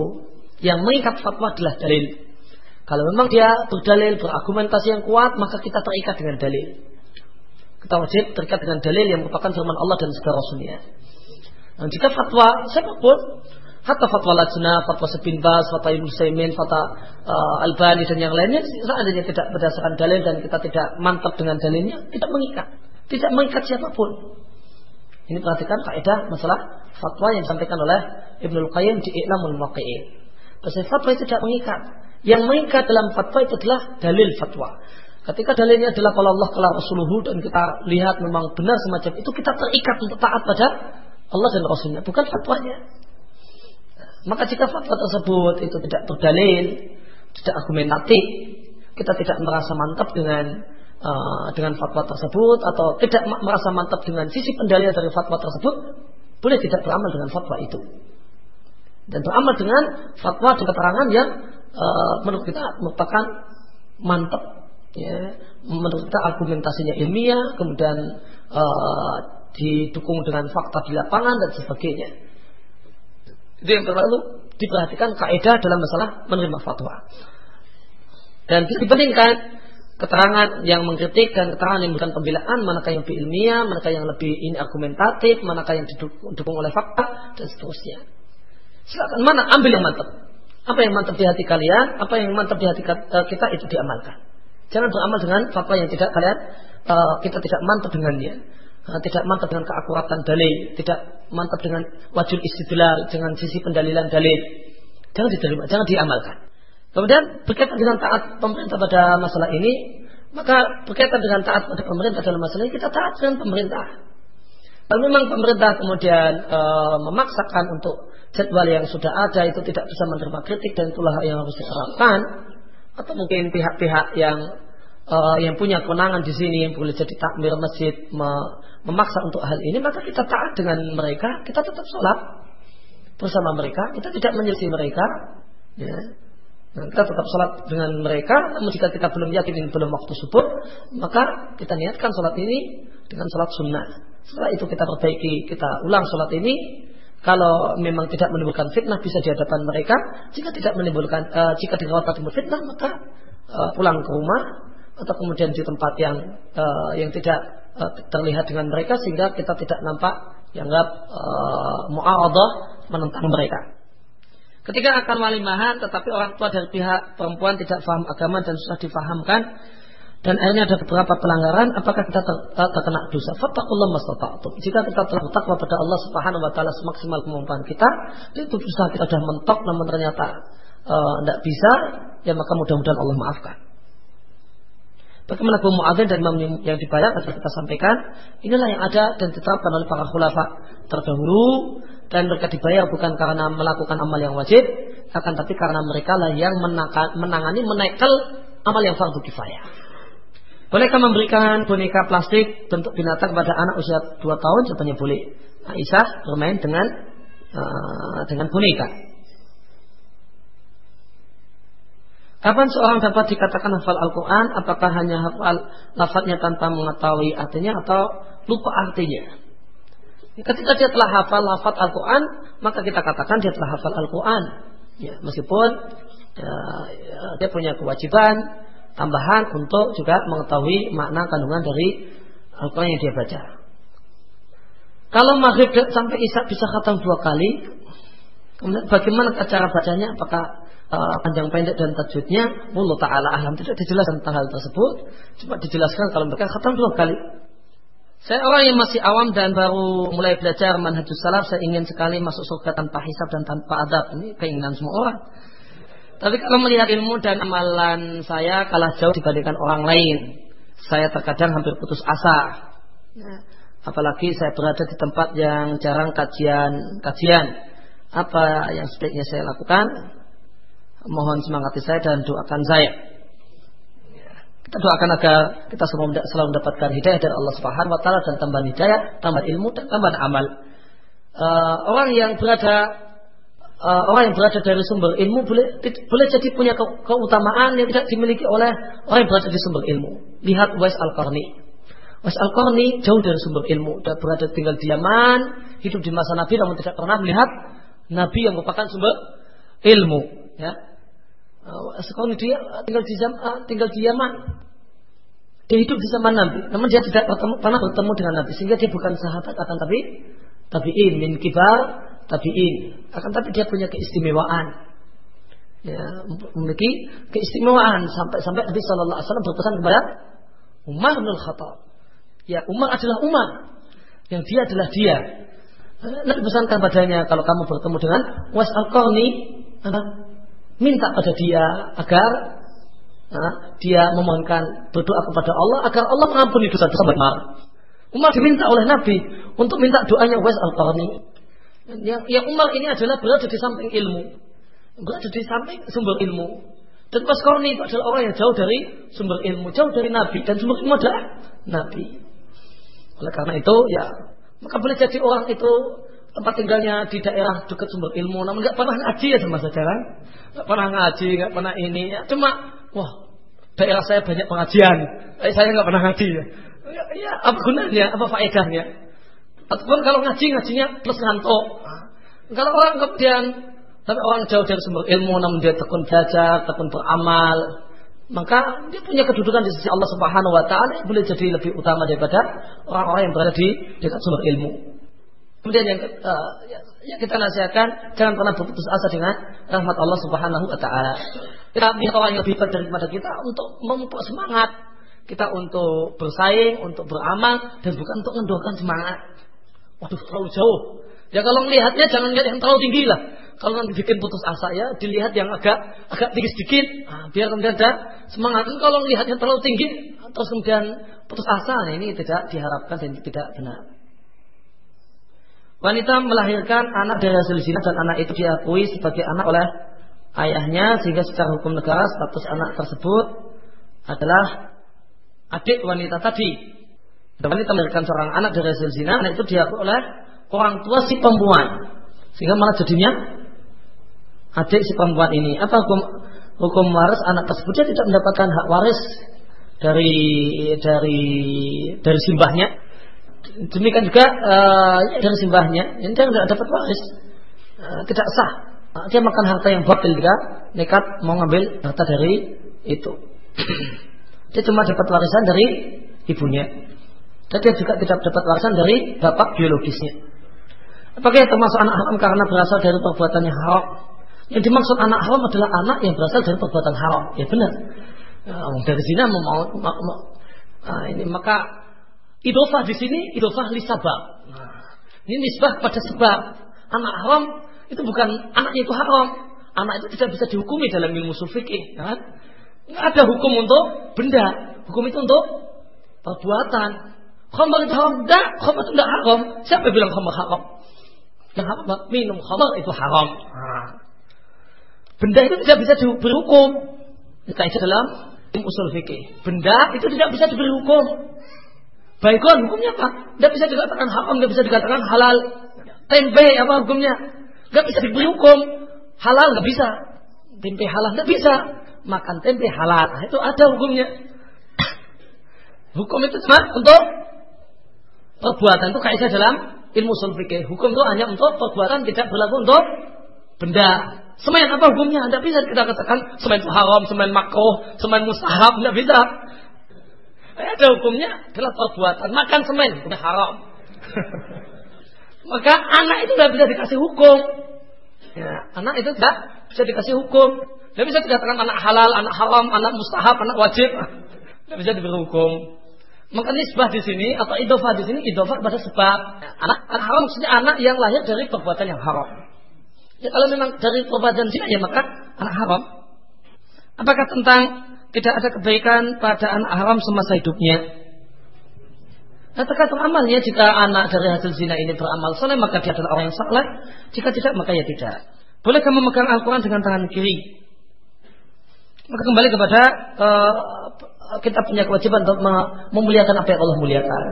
[SPEAKER 1] yang mengikat fatwa adalah dalil. Kalau memang dia berdalil, berargumentasi yang kuat, maka kita terikat dengan dalil. Kita wajib terikat dengan dalil yang merupakan firman Allah dan segala Rasulnya. Dan jika fatwa siapa pun, hatta fatwa Lajna, fatwa Sebin Bas, fatwa Ibnu Saimin, fatwa uh, Albani dan yang lainnya, seandainya tidak berdasarkan dalil dan kita tidak mantap dengan dalilnya, tidak mengikat. Tidak mengikat siapa pun. Ini perhatikan kaidah masalah fatwa yang disampaikan oleh Ibnu Qayyim di I'lamul Muwaqqi'in. Bahasa fatwa itu tidak mengikat. Yang mengikat dalam fatwa itu adalah dalil fatwa. Ketika dalilnya adalah kalau Allah kalau Rasuluhu dan kita lihat memang benar semacam itu kita terikat untuk taat pada Allah dan Rasulnya, bukan fatwanya. Maka jika fatwa tersebut itu tidak berdalil, tidak argumentatif, kita tidak merasa mantap dengan uh, dengan fatwa tersebut atau tidak merasa mantap dengan sisi pendalilan dari fatwa tersebut, boleh tidak beramal dengan fatwa itu. Dan beramal dengan fatwa dan keterangan yang uh, menurut kita merupakan mantap ya. Menurut kita argumentasinya ilmiah kemudian uh, didukung dengan fakta di lapangan dan sebagainya itu yang perlu diperhatikan kaidah dalam masalah menerima fatwa dan dibandingkan keterangan yang mengkritik dan keterangan yang bukan pembelaan manakah yang lebih ilmiah manakah yang lebih ini argumentatif manakah yang didukung oleh fakta dan seterusnya Silakan mana ambil yang mantap. Apa yang mantap di hati kalian, apa yang mantap di hati eh, kita itu diamalkan. Jangan beramal dengan fatwa yang tidak kalian uh, kita tidak mantap dengannya. Uh, tidak mantap dengan keakuratan dalil, tidak mantap dengan wajib istidlal, dengan sisi pendalilan dalil. Jangan diterima, jangan diamalkan. Kemudian berkaitan dengan taat pemerintah pada masalah ini, maka berkaitan dengan taat pada pemerintah dalam masalah ini kita taat dengan pemerintah. Kalau memang pemerintah kemudian e, memaksakan untuk jadwal yang sudah ada itu tidak bisa menerima kritik dan itulah yang harus diterapkan atau mungkin pihak-pihak yang uh, yang punya kewenangan di sini yang boleh jadi takmir masjid me, memaksa untuk hal ini maka kita taat dengan mereka kita tetap sholat bersama mereka kita tidak menyelisih mereka ya Nah, kita tetap sholat dengan mereka, namun jika kita belum yakin ini belum waktu subuh, maka kita niatkan sholat ini dengan sholat sunnah. Setelah itu kita perbaiki, kita ulang sholat ini kalau memang tidak menimbulkan fitnah bisa di hadapan mereka. Jika tidak menimbulkan, uh, jika dikhawatirkan fitnah maka uh, pulang ke rumah atau kemudian di tempat yang uh, yang tidak uh, terlihat dengan mereka sehingga kita tidak nampak dianggap uh, mu'aradah menentang mereka. Ketika akan walimahan tetapi orang tua dari pihak perempuan tidak paham agama dan susah difahamkan dan akhirnya ada beberapa pelanggaran, apakah kita ter, ter, terkena dosa? Fattakullah mastata'tum. Jika kita telah bertakwa pada Allah Subhanahu wa taala semaksimal kemampuan kita, itu dosa kita sudah mentok namun ternyata tidak uh, bisa, ya maka mudah-mudahan Allah maafkan. Bagaimana Abu Mu'adzin dan imam yang dibayar akan kita sampaikan Inilah yang ada dan diterapkan oleh para khulafa terdahulu Dan mereka dibayar bukan karena melakukan amal yang wajib Akan tapi karena mereka lah yang menangani menaikkan amal yang fardu kifayah Bolehkah memberikan boneka plastik bentuk binatang kepada anak usia 2 tahun? Jawabannya boleh. Aisyah bermain dengan uh, dengan boneka. Kapan seorang dapat dikatakan hafal Al-Quran? Apakah hanya hafal lafadznya tanpa mengetahui artinya atau lupa artinya? Ketika dia telah hafal lafadz Al-Quran, maka kita katakan dia telah hafal Al-Quran. Ya, meskipun ya, ya, dia punya kewajiban tambahan untuk juga mengetahui makna kandungan dari Al-Quran yang dia baca. Kalau maghrib sampai isya bisa khatam dua kali, bagaimana cara bacanya? Apakah uh, panjang pendek dan tajwidnya? Allah Taala alam tidak dijelaskan tentang hal tersebut. Cuma dijelaskan kalau mereka khatam dua kali. Saya orang yang masih awam dan baru mulai belajar manhajus salaf, saya ingin sekali masuk surga tanpa hisab dan tanpa adab. Ini keinginan semua orang. Tapi kalau melihat ilmu dan amalan saya kalah jauh dibandingkan orang lain, saya terkadang hampir putus asa. Ya. Apalagi saya berada di tempat yang jarang kajian kajian. Apa yang sebaiknya saya lakukan? Mohon semangati saya dan doakan saya. Ya. Kita doakan agar kita semua selalu mendapatkan hidayah dari Allah Subhanahu wa taala dan tambahan hidayah, tambahan ilmu dan tambahan amal. Uh, orang yang berada uh, orang yang berada dari sumber ilmu boleh boleh jadi punya ke, keutamaan yang tidak dimiliki oleh orang yang berada di sumber ilmu. Lihat Wais Al-Qarni. Wais Al-Qarni jauh dari sumber ilmu dan berada tinggal di Yaman, hidup di masa Nabi namun tidak pernah melihat Nabi yang merupakan sumber ilmu. Ya, Uh, sekarang dia tinggal di zaman, tinggal di Yaman. Dia hidup di zaman Nabi, namun dia tidak pernah bertemu dengan Nabi, sehingga dia bukan sahabat akan tapi tabiin min kibar tabiin. Akan tapi dia punya keistimewaan. Ya, memiliki keistimewaan sampai sampai Nabi Shallallahu Alaihi Wasallam berpesan kepada Umar bin Khattab. Ya, Umar adalah Umar, yang dia adalah dia. Nabi pesankan padanya kalau kamu bertemu dengan Was al minta pada dia agar nah, dia memohonkan berdoa kepada Allah agar Allah mengampuni dosa-dosa Umar. Umar diminta oleh Nabi untuk minta doanya Wes al-Qarni. Yang, yang Umar ini adalah berada di samping ilmu, berada di samping sumber ilmu. Dan Wes Qarni itu adalah orang yang jauh dari sumber ilmu, jauh dari Nabi dan sumber ilmu adalah Nabi. Oleh karena itu ya maka boleh jadi orang itu tempat tinggalnya di daerah dekat sumber ilmu, namun nggak pernah ngaji ya sama saja kan? Nggak pernah ngaji, nggak pernah ini, ya cuma wah daerah saya banyak pengajian, eh, saya nggak pernah ngaji ya. ya. Ya, apa gunanya, apa faedahnya? Ataupun kalau ngaji ngajinya plus ngantuk. Kalau orang kemudian tapi orang jauh dari sumber ilmu namun dia tekun belajar, tekun beramal, maka dia punya kedudukan di sisi Allah Subhanahu wa taala boleh jadi lebih utama daripada orang-orang yang berada di dekat sumber ilmu. Kemudian yang, uh, yang kita nasihatkan jangan pernah berputus asa dengan rahmat Allah Subhanahu wa taala. Kita lihat orang yang lebih baik daripada kita untuk memupuk semangat, kita untuk bersaing, untuk beramal dan bukan untuk mendorong semangat. Waduh terlalu jauh. Ya kalau melihatnya jangan lihat yang terlalu tinggi lah. Kalau nanti bikin putus asa ya dilihat yang agak agak tinggi sedikit, nah, biar kemudian ada semangat. Kalau melihat yang terlalu tinggi terus kemudian putus asa, nah ini tidak diharapkan dan tidak benar. Wanita melahirkan anak dari hasil zina dan anak itu diakui sebagai anak oleh ayahnya sehingga secara hukum negara status anak tersebut adalah adik wanita tadi. Dan wanita melahirkan seorang anak dari hasil zina, anak itu diakui oleh orang tua si perempuan. Sehingga malah jadinya adik si perempuan ini. Apa hukum hukum waris anak tersebut dia tidak mendapatkan hak waris dari dari dari simbahnya demikian juga uh, dari simbahnya ini dia tidak dapat waris uh, tidak sah. Uh, dia makan harta yang batil jika nekat mau ngambil harta dari itu. Dia cuma dapat warisan dari ibunya. Dan dia juga tidak dapat warisan dari bapak biologisnya. Apakah termasuk anak haram karena berasal dari perbuatan yang haram? Yang dimaksud anak haram adalah anak yang berasal dari perbuatan haram. Ya benar. Uh, dari zina mau, mau, mau, mau. Uh, ini maka Idofah di sini idofah li sabab. Ini nisbah pada sebab. Anak haram itu bukan anaknya itu haram. Anak itu tidak bisa dihukumi dalam ilmu fikih, kan? Nggak ada hukum untuk benda. Hukum itu untuk perbuatan. Khamar itu haram. Tidak, khamar itu tidak haram. Siapa bilang khamar haram? Yang haram minum khamar itu haram. Benda itu tidak bisa diberi hukum. Kita itu dalam ilmu usul fikih. Benda itu tidak bisa diberi hukum. Baikon hukumnya apa? Tidak bisa dikatakan haram, tidak bisa dikatakan halal. Tempe apa hukumnya? Tidak bisa diberi hukum. Halal nggak bisa. Tempe halal nggak bisa. Makan tempe halal. Nah, itu ada hukumnya. Hukum itu cuma untuk perbuatan itu kaidah dalam ilmu usul. Hukum itu hanya untuk perbuatan tidak berlaku untuk benda. Semen apa hukumnya? Tidak bisa kita katakan semen itu haram, semen makruh, semen mustahab, tidak bisa. Ada hukumnya adalah perbuatan makan semen udah haram. Maka anak itu tidak bisa dikasih hukum. Ya, anak itu tidak bisa dikasih hukum. Tidak bisa dikatakan anak halal, anak haram, anak mustahab, anak wajib. Tidak bisa diberi hukum. Maka nisbah di sini atau idofah di sini idofah pada sebab anak, anak haram maksudnya anak yang lahir dari perbuatan yang haram. Ya, kalau memang dari perbuatan zina ya maka anak haram. Apakah tentang tidak ada kebaikan pada anak haram semasa hidupnya. Nah, tergantung amalnya jika anak dari hasil zina ini beramal soleh maka dia adalah orang yang saleh. Jika tidak maka ya tidak. Bolehkah memegang Al-Quran dengan tangan kiri? Maka kembali kepada uh, kita punya kewajiban untuk memuliakan apa yang Allah muliakan.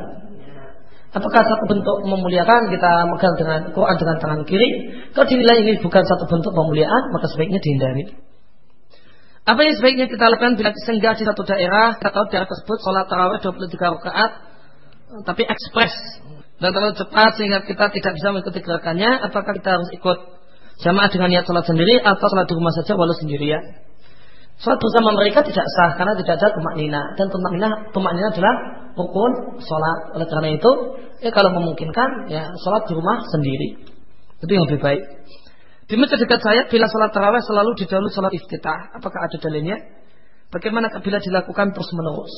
[SPEAKER 1] Apakah satu bentuk memuliakan kita megang dengan Quran dengan tangan kiri? Kalau dinilai ini bukan satu bentuk pemuliaan, maka sebaiknya dihindari. Apa yang sebaiknya kita lakukan bila singgah di satu daerah, kita tahu daerah tersebut sholat tarawih 23 rakaat, tapi ekspres dan terlalu cepat sehingga kita tidak bisa mengikuti gerakannya, apakah kita harus ikut jamaah dengan niat sholat sendiri atau sholat di rumah saja walau sendirian? Sholat bersama mereka tidak sah karena tidak ada tumak nina dan tumak nina tumak nina adalah rukun sholat. Oleh karena itu, ya kalau memungkinkan ya sholat di rumah sendiri. Itu yang lebih baik. Di masjid dekat saya bila sholat taraweh selalu didahului sholat iftitah. Apakah ada dalilnya? Bagaimana bila dilakukan terus menerus?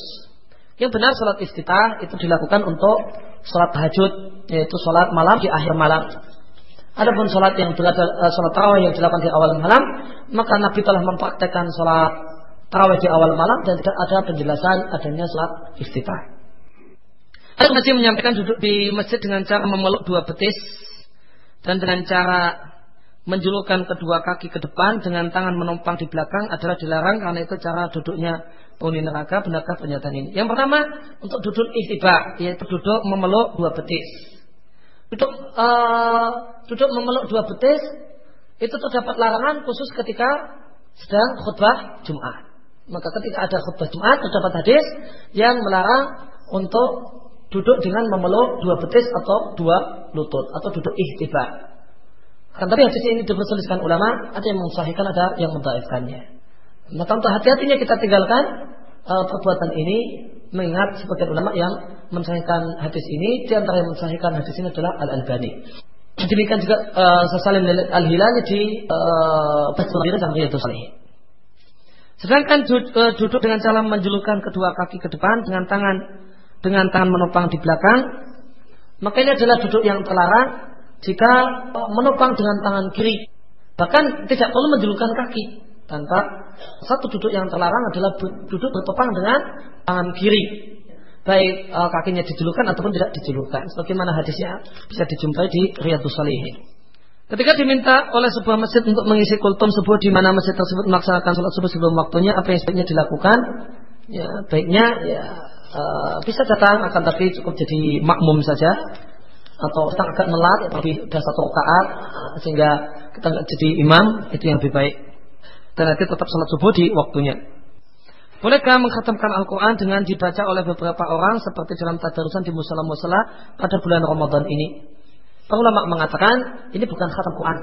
[SPEAKER 1] Yang benar sholat iftitah itu dilakukan untuk sholat tahajud, yaitu sholat malam di akhir malam. Adapun sholat yang uh, sholat tarawih yang dilakukan di awal malam, maka Nabi telah mempraktekkan sholat tarawih di awal malam dan tidak ada penjelasan adanya sholat iftitah. Ada masih menyampaikan duduk di masjid dengan cara memeluk dua betis dan dengan cara menjulurkan kedua kaki ke depan dengan tangan menumpang di belakang adalah dilarang karena itu cara duduknya penghuni neraka benarkah pernyataan ini. Yang pertama untuk duduk istiba yaitu duduk memeluk dua betis duduk uh, duduk memeluk dua betis itu terdapat larangan khusus ketika sedang khutbah Jumat. Maka ketika ada khutbah Jumat terdapat hadis yang melarang untuk duduk dengan memeluk dua betis atau dua lutut atau duduk ihtiba. Kan tadi hadis ini diperselisihkan ulama, ada yang mensahihkan, ada yang mendaifkannya. Maka untuk hati-hatinya kita tinggalkan uh, perbuatan ini mengingat sebagian ulama yang mensahihkan hadis ini di antara yang mensahihkan hadis ini adalah Al Albani. Demikian juga uh, Sasalim Al Hilali di uh, Fathul dan Riyadus Salih. Sedangkan uh, duduk dengan cara menjulurkan kedua kaki ke depan dengan tangan dengan tangan menopang di belakang, maka ini adalah duduk yang terlarang jika menopang dengan tangan kiri. Bahkan tidak perlu menjulurkan kaki. Tanpa satu duduk yang terlarang adalah duduk bertopang dengan tangan kiri. Baik e, kakinya dijulurkan ataupun tidak dijulurkan. Sebagaimana hadisnya bisa dijumpai di Riyadus Salihin. Ketika diminta oleh sebuah masjid untuk mengisi kultum sebuah di mana masjid tersebut melaksanakan sholat subuh sebelum waktunya, apa yang sebaiknya dilakukan? Ya, baiknya ya e, bisa datang akan tapi cukup jadi makmum saja atau kita agak melat tapi sudah satu rakaat sehingga kita nggak jadi imam itu yang lebih baik dan nanti tetap sholat subuh di waktunya. Bolehkah mengkhatamkan Al-Quran dengan dibaca oleh beberapa orang seperti dalam tadarusan di musola-musola pada bulan Ramadan ini? Para ulama mengatakan ini bukan khatam Quran.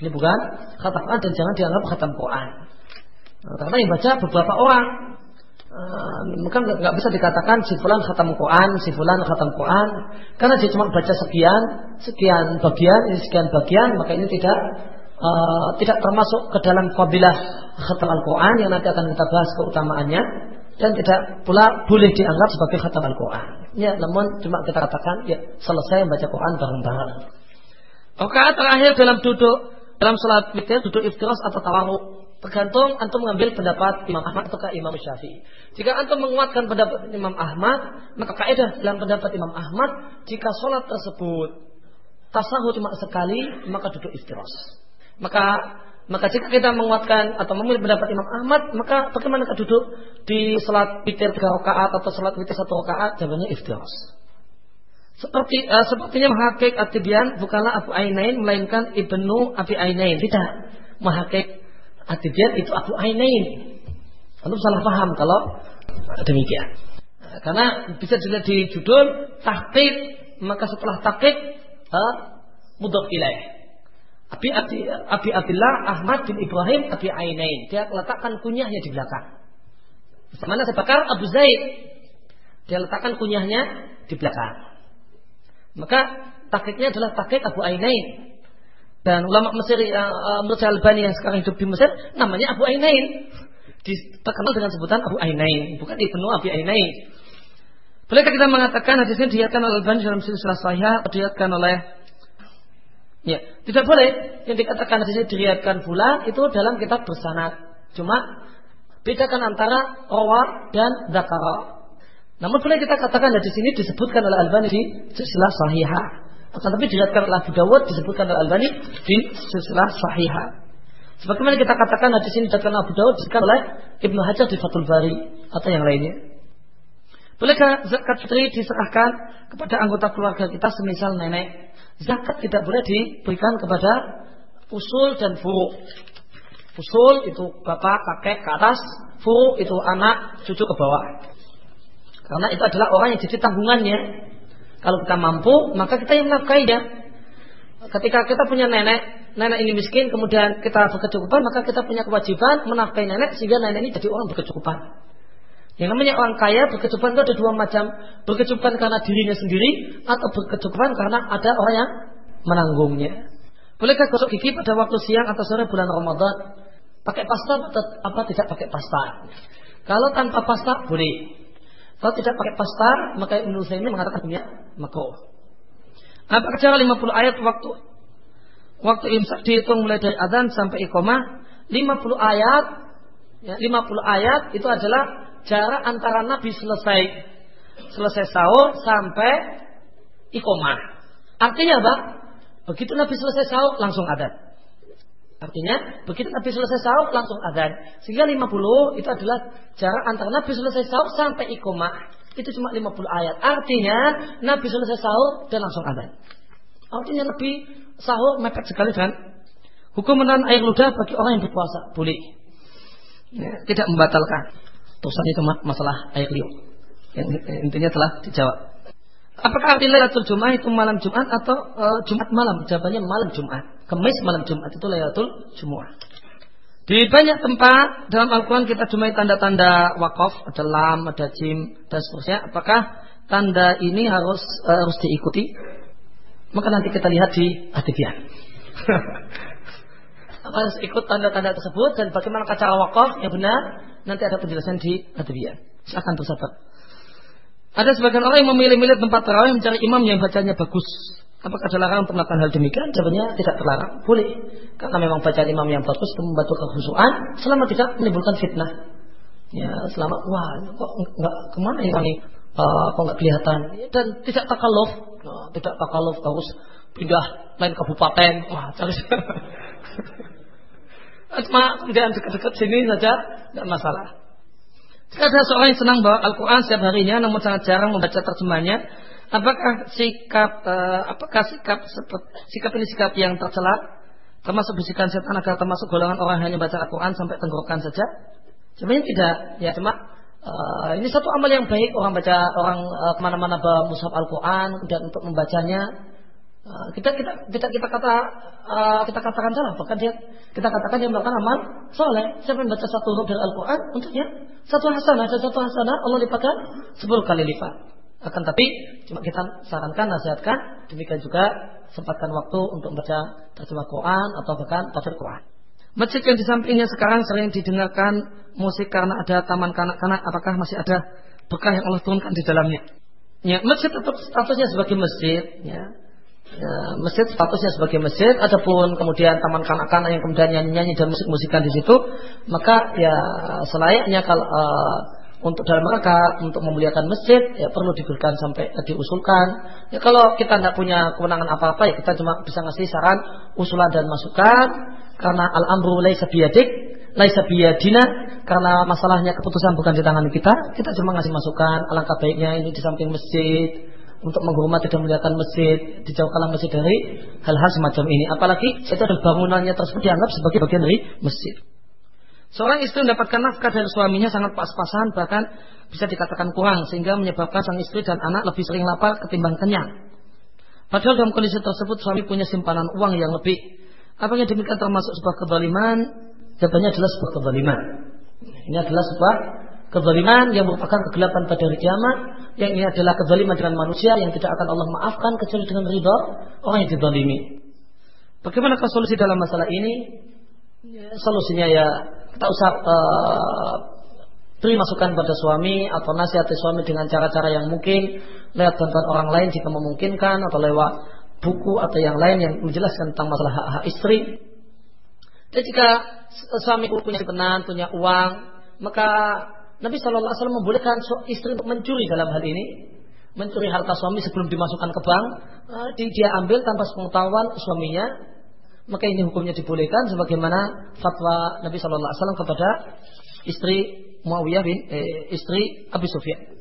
[SPEAKER 1] Ini bukan khatam Quran dan jangan dianggap khatam Quran. Karena yang baca beberapa orang. Maka nggak bisa dikatakan si fulan khatam Quran, si fulan khatam Quran, karena dia cuma baca sekian, sekian bagian, ini sekian bagian, maka ini tidak uh, tidak termasuk ke dalam fadilah khatam Al-Quran yang nanti akan kita bahas keutamaannya dan tidak pula boleh dianggap sebagai khatam Al-Quran. Ya, namun cuma kita katakan ya selesai membaca Quran bareng-bareng. Rakaat terakhir dalam duduk dalam salat witir duduk iftiras atau tawaruk tergantung antum mengambil pendapat Imam Ahmad atau Imam Syafi'i. Jika antum menguatkan pendapat Imam Ahmad, maka kaidah dalam pendapat Imam Ahmad, jika sholat tersebut tasahud cuma sekali, maka duduk iftiras. Maka maka jika kita menguatkan atau memilih pendapat Imam Ahmad, maka bagaimana kita duduk di salat witir tiga rakaat atau salat witir satu rakaat? Jawabannya iftiras. Seperti uh, sepertinya Mahakik Atibian bukanlah Abu Ainain melainkan Ibnu Abi Ainain. Tidak. Mahakik Atibian itu Abu Ainain. Anda salah paham kalau demikian. Karena bisa dilihat di judul tahqiq, maka setelah tahqiq uh, mudhaf ilaih. Abi, Abi, Abdullah Ahmad bin Ibrahim Abi Ainain. Dia letakkan kunyahnya di belakang. Mana sebakar Abu Zaid. Dia letakkan kunyahnya di belakang. Maka takiknya adalah takik Abu Ainain. Dan ulama Mesir uh, uh, Albani yang sekarang hidup di Mesir namanya Abu Ainain. Terkenal dengan sebutan Abu Ainain, bukan Ibnu Abi Ainain. Bolehkah kita mengatakan hadisnya diatkan oleh Albani dalam silsilah sahih atau diatkan oleh Ya, tidak boleh yang dikatakan di sini diriatkan bulan itu dalam kitab bersanad. Cuma bedakan antara rawa dan zakara. Namun boleh kita katakan di sini disebutkan oleh Albani di silsilah sahihah. Akan tapi diriatkan oleh Abu Dawud disebutkan oleh Albani di silsilah sahihah. Sebagaimana kita katakan di sini disebutkan Abu Dawud disebutkan oleh Ibnu Hajar di Fathul Bari. atau yang lainnya. Bolehkah zakat fitri diserahkan kepada anggota keluarga kita semisal nenek? Zakat tidak boleh diberikan kepada usul dan furu. Usul itu bapak, kakek ke atas, furu itu anak, cucu ke bawah. Karena itu adalah orang yang jadi tanggungannya. Kalau kita mampu, maka kita yang menafkainya. Ketika kita punya nenek, nenek ini miskin, kemudian kita berkecukupan, maka kita punya kewajiban menafkahi nenek sehingga nenek ini jadi orang berkecukupan. Yang namanya orang kaya berkecukupan itu ada dua macam. Berkecukupan karena dirinya sendiri atau berkecukupan karena ada orang yang menanggungnya. Bolehkah gosok gigi pada waktu siang atau sore bulan Ramadan? Pakai pasta atau apa tidak pakai pasta? Kalau tanpa pasta boleh. Kalau tidak pakai pasta, maka Ibnu ini mengatakan punya makruh. Apa cara 50 ayat waktu waktu imsak dihitung mulai dari adzan sampai iqamah 50 ayat ya, 50 ayat itu adalah jarak antara Nabi selesai selesai sahur sampai ikomah. Artinya apa? Begitu Nabi selesai sahur langsung adat. Artinya begitu Nabi selesai sahur langsung adat. Sehingga 50 itu adalah jarak antara Nabi selesai sahur sampai ikomah. Itu cuma 50 ayat. Artinya Nabi selesai sahur dan langsung adat. Artinya Nabi sahur mepet sekali kan? Hukum menahan air ludah bagi orang yang berpuasa boleh. Ya, tidak membatalkan. Urusan itu masalah air liur. Yang intinya telah dijawab. Apakah arti Lailatul Jumat itu malam Jumat atau uh, Jumat malam? Jawabannya malam Jumat. Kemis malam Jumat itu Lailatul Jumat. Di banyak tempat dalam Al-Quran kita jumpai tanda-tanda wakaf, ada lam, ada jim, dan seterusnya. Apakah tanda ini harus uh, harus diikuti? Maka nanti kita lihat di Adibiyah. harus ikut tanda-tanda tersebut dan bagaimana cara wakaf yang benar nanti ada penjelasan di Adwiyah. Silakan bersabar. Ada sebagian orang yang memilih-milih tempat terawih mencari imam yang bacanya bagus. Apakah ada larangan untuk melakukan hal demikian? Jawabannya tidak terlarang. Boleh. Karena memang bacaan imam yang bagus itu membantu kehusuan selama tidak menimbulkan fitnah. Ya, selama wah kok nggak ke mana ya ini? Uh, kok nggak kelihatan? Dan tidak takaluf, nah, tidak takaluf harus pindah lain kabupaten. Wah, cari Cuma kemudian dekat-dekat sini saja tidak masalah. Jika ada seorang yang senang bawa Al-Quran setiap harinya, namun sangat jarang membaca terjemahnya, apakah sikap uh, apakah sikap sikap ini sikap yang tercela, termasuk bisikan setan agar termasuk golongan orang hanya baca Al-Quran sampai tenggorokan saja? Sebenarnya tidak, ya cuma uh, ini satu amal yang baik orang baca orang uh, ke mana-mana bawa mushaf Al-Quran dan untuk membacanya kita kita kita kita kata uh, kita katakan salah. Bahkan dia kita katakan dia melakukan amal soleh. Siapa yang baca satu huruf dari Al-Quran untuknya satu hasanah dan satu hasanah Allah lipatkan sepuluh kali lipat. Akan tapi cuma kita sarankan nasihatkan demikian juga sempatkan waktu untuk baca terjemah Quran atau bahkan tafsir Quran. Masjid yang di sampingnya sekarang sering didengarkan musik karena ada taman kanak-kanak. Apakah masih ada berkah yang Allah turunkan di dalamnya? Ya masjid tetap statusnya sebagai masjid ya ya, masjid statusnya sebagai masjid, ataupun kemudian taman kanak-kanak yang kemudian nyanyi-nyanyi dan musik-musikan di situ, maka ya selayaknya kalau uh, untuk dalam rangka untuk memuliakan masjid ya perlu diberikan sampai uh, diusulkan. Ya kalau kita tidak punya kewenangan apa-apa ya kita cuma bisa ngasih saran, usulan dan masukan. Karena al-amru laisa biyadik, laisa biyadina. Karena masalahnya keputusan bukan di tangan kita, kita cuma ngasih masukan alangkah baiknya ini di samping masjid untuk menghormati dan melihatkan masjid, dijauhkanlah masjid dari hal-hal semacam ini. Apalagi itu adalah bangunannya tersebut dianggap sebagai bagian dari masjid. Seorang istri mendapatkan nafkah dari suaminya sangat pas-pasan, bahkan bisa dikatakan kurang, sehingga menyebabkan sang istri dan anak lebih sering lapar ketimbang kenyang. Padahal dalam kondisi tersebut suami punya simpanan uang yang lebih. Apakah demikian termasuk sebuah kezaliman? Jawabannya adalah sebuah kezaliman. Ini adalah sebuah kezaliman yang merupakan kegelapan pada hari kiamat yang ini adalah kezaliman dengan manusia yang tidak akan Allah maafkan kecuali dengan ridho orang yang dizalimi. Bagaimana solusi dalam masalah ini? Ya, solusinya ya kita usah uh, beri masukan pada suami atau nasihati suami dengan cara-cara yang mungkin lewat bantuan orang lain jika memungkinkan atau lewat buku atau yang lain yang menjelaskan tentang masalah hak-hak istri. Dan jika suami punya penan, punya uang, maka Nabi Shallallahu Alaihi Wasallam membolehkan istri untuk mencuri dalam hal ini, mencuri harta suami sebelum dimasukkan ke bank, dia ambil tanpa pengetahuan suaminya, maka ini hukumnya dibolehkan sebagaimana fatwa Nabi Shallallahu Alaihi Wasallam kepada istri Muawiyah bin eh, istri Abu Sufyan.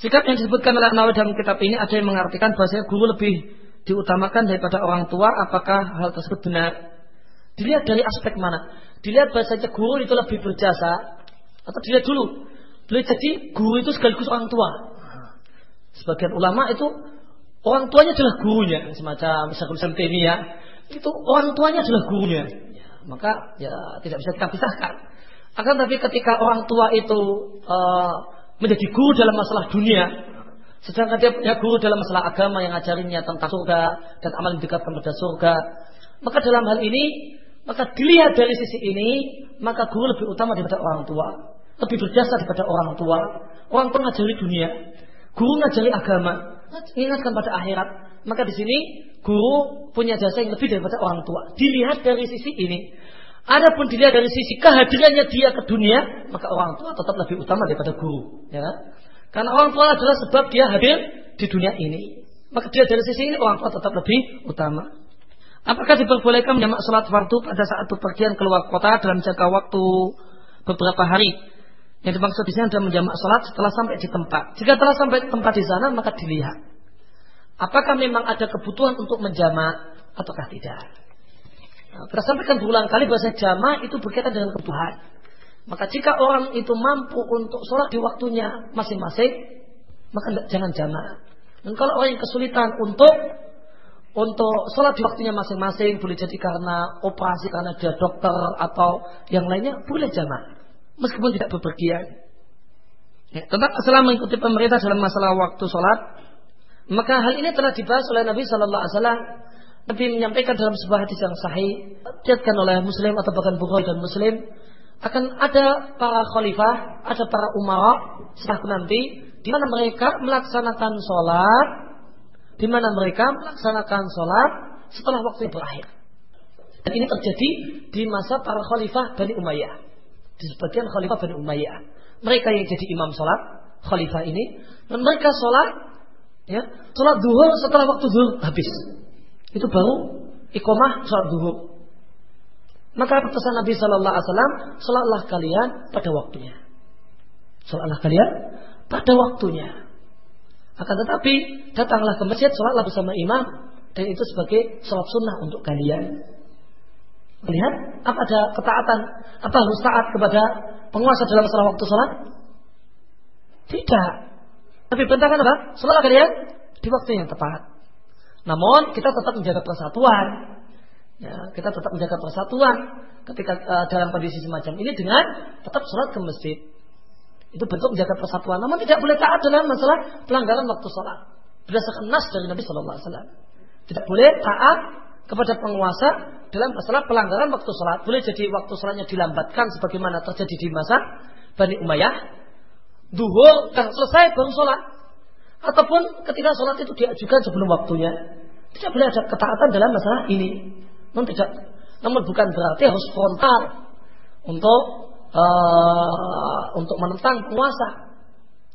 [SPEAKER 1] Sikap yang disebutkan oleh Nawawi dalam kitab ini ada yang mengartikan bahwasanya guru lebih diutamakan daripada orang tua. Apakah hal tersebut benar? Dilihat dari aspek mana? Dilihat bahwasanya guru itu lebih berjasa atau dilihat dulu beliau jadi guru itu sekaligus orang tua. Sebagian ulama itu orang tuanya adalah gurunya, semacam Syekhul ini ya. Itu orang tuanya adalah gurunya. Ya, maka ya tidak bisa kita pisahkan. Akan tapi ketika orang tua itu uh, menjadi guru dalam masalah dunia, sedangkan dia punya guru dalam masalah agama yang ngajarinya tentang surga dan amal yang dekat kepada surga, maka dalam hal ini maka dilihat dari sisi ini, maka guru lebih utama daripada orang tua, lebih berjasa daripada orang tua. Orang tua ngajari dunia, guru ngajari agama, ingatkan pada akhirat. Maka di sini guru punya jasa yang lebih daripada orang tua. Dilihat dari sisi ini. Adapun dilihat dari sisi kehadirannya dia ke dunia, maka orang tua tetap lebih utama daripada guru. Ya kan? Karena orang tua adalah sebab dia hadir di dunia ini. Maka dia dari sisi ini orang tua tetap lebih utama. Apakah diperbolehkan menjamak sholat fardu pada saat bepergian keluar kota dalam jangka waktu beberapa hari? Yang dimaksud di sini adalah menjamak sholat setelah sampai di tempat. Jika telah sampai di tempat di sana, maka dilihat. Apakah memang ada kebutuhan untuk menjamak ataukah tidak? kita sampaikan berulang kali bahasa jamaah itu berkaitan dengan kebutuhan. Maka jika orang itu mampu untuk sholat di waktunya masing-masing, maka jangan jamaah. Dan kalau orang yang kesulitan untuk untuk sholat di waktunya masing-masing, boleh jadi karena operasi, karena dia dokter atau yang lainnya, boleh jamaah. Meskipun tidak bepergian. Ya, tentang masalah mengikuti pemerintah dalam masalah waktu sholat, maka hal ini telah dibahas oleh Nabi Shallallahu Alaihi Wasallam Nabi menyampaikan dalam sebuah hadis yang sahih, diatkan oleh Muslim atau bahkan Bukhari dan Muslim, akan ada para khalifah, ada para umara setelah nanti, di mana mereka melaksanakan sholat, di mana mereka melaksanakan sholat setelah waktu berakhir. Dan ini terjadi di masa para khalifah Bani Umayyah. Di sebagian khalifah Bani Umayyah. Mereka yang jadi imam sholat, khalifah ini, dan mereka sholat, ya, sholat duhur setelah waktu duhur habis itu baru ikomah sholat duhur. Maka pesan Nabi Shallallahu Alaihi Wasallam, sholatlah kalian pada waktunya. Sholatlah kalian pada waktunya. Akan tetapi datanglah ke masjid, sholatlah bersama imam dan itu sebagai sholat sunnah untuk kalian. Lihat, apa ada ketaatan? Apa harus taat kepada penguasa dalam masalah waktu sholat? Tidak. Tapi bentangan apa? Sholat kalian di waktu yang tepat. Namun kita tetap menjaga persatuan. Ya, kita tetap menjaga persatuan ketika uh, dalam kondisi semacam ini dengan tetap sholat ke masjid. Itu bentuk menjaga persatuan. Namun tidak boleh taat dalam masalah pelanggaran waktu sholat. Berdasarkan nas dari Nabi Shallallahu Alaihi Wasallam. Tidak boleh taat kepada penguasa dalam masalah pelanggaran waktu sholat. Boleh jadi waktu sholatnya dilambatkan sebagaimana terjadi di masa Bani Umayyah. Duhur selesai baru sholat ataupun ketika sholat itu diajukan sebelum waktunya. Tidak boleh ada ketaatan dalam masalah ini. Namun tidak, namun bukan berarti harus frontal untuk uh, untuk menentang penguasa.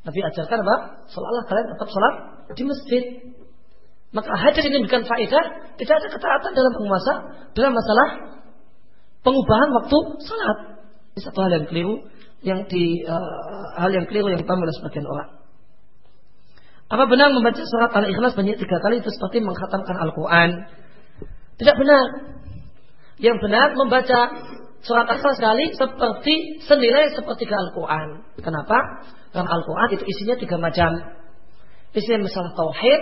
[SPEAKER 1] Nabi ajarkan apa? Sholatlah kalian tetap sholat di masjid. Maka hadir ini bukan faedah, tidak ada ketaatan dalam penguasa dalam masalah pengubahan waktu sholat. Ini satu hal yang keliru yang di uh, hal yang keliru yang dipahami oleh sebagian orang. Apa benar membaca surat Al-Ikhlas banyak tiga kali itu seperti menghatamkan Al-Quran? Tidak benar. Yang benar membaca surat Al-Ikhlas sekali seperti senilai seperti Al-Quran. Kenapa? Karena Al-Quran itu isinya tiga macam. Isinya masalah tauhid,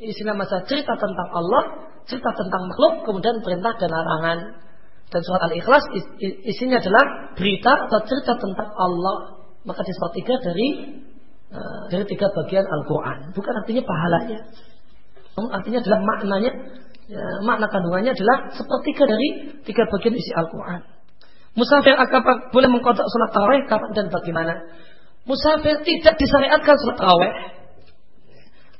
[SPEAKER 1] isinya masalah cerita tentang Allah, cerita tentang makhluk, kemudian perintah dan larangan. Dan surat Al-Ikhlas isinya adalah berita atau cerita tentang Allah. Maka di sepertiga dari Eh, dari tiga bagian Al-Quran. Bukan artinya pahalanya. Artinya adalah maknanya, ya, makna kandungannya adalah sepertiga dari tiga bagian isi Al-Quran. Musafir apakah boleh mengkotak sholat tarawih kapan dan bagaimana? Musafir tidak disyariatkan sholat tarawih.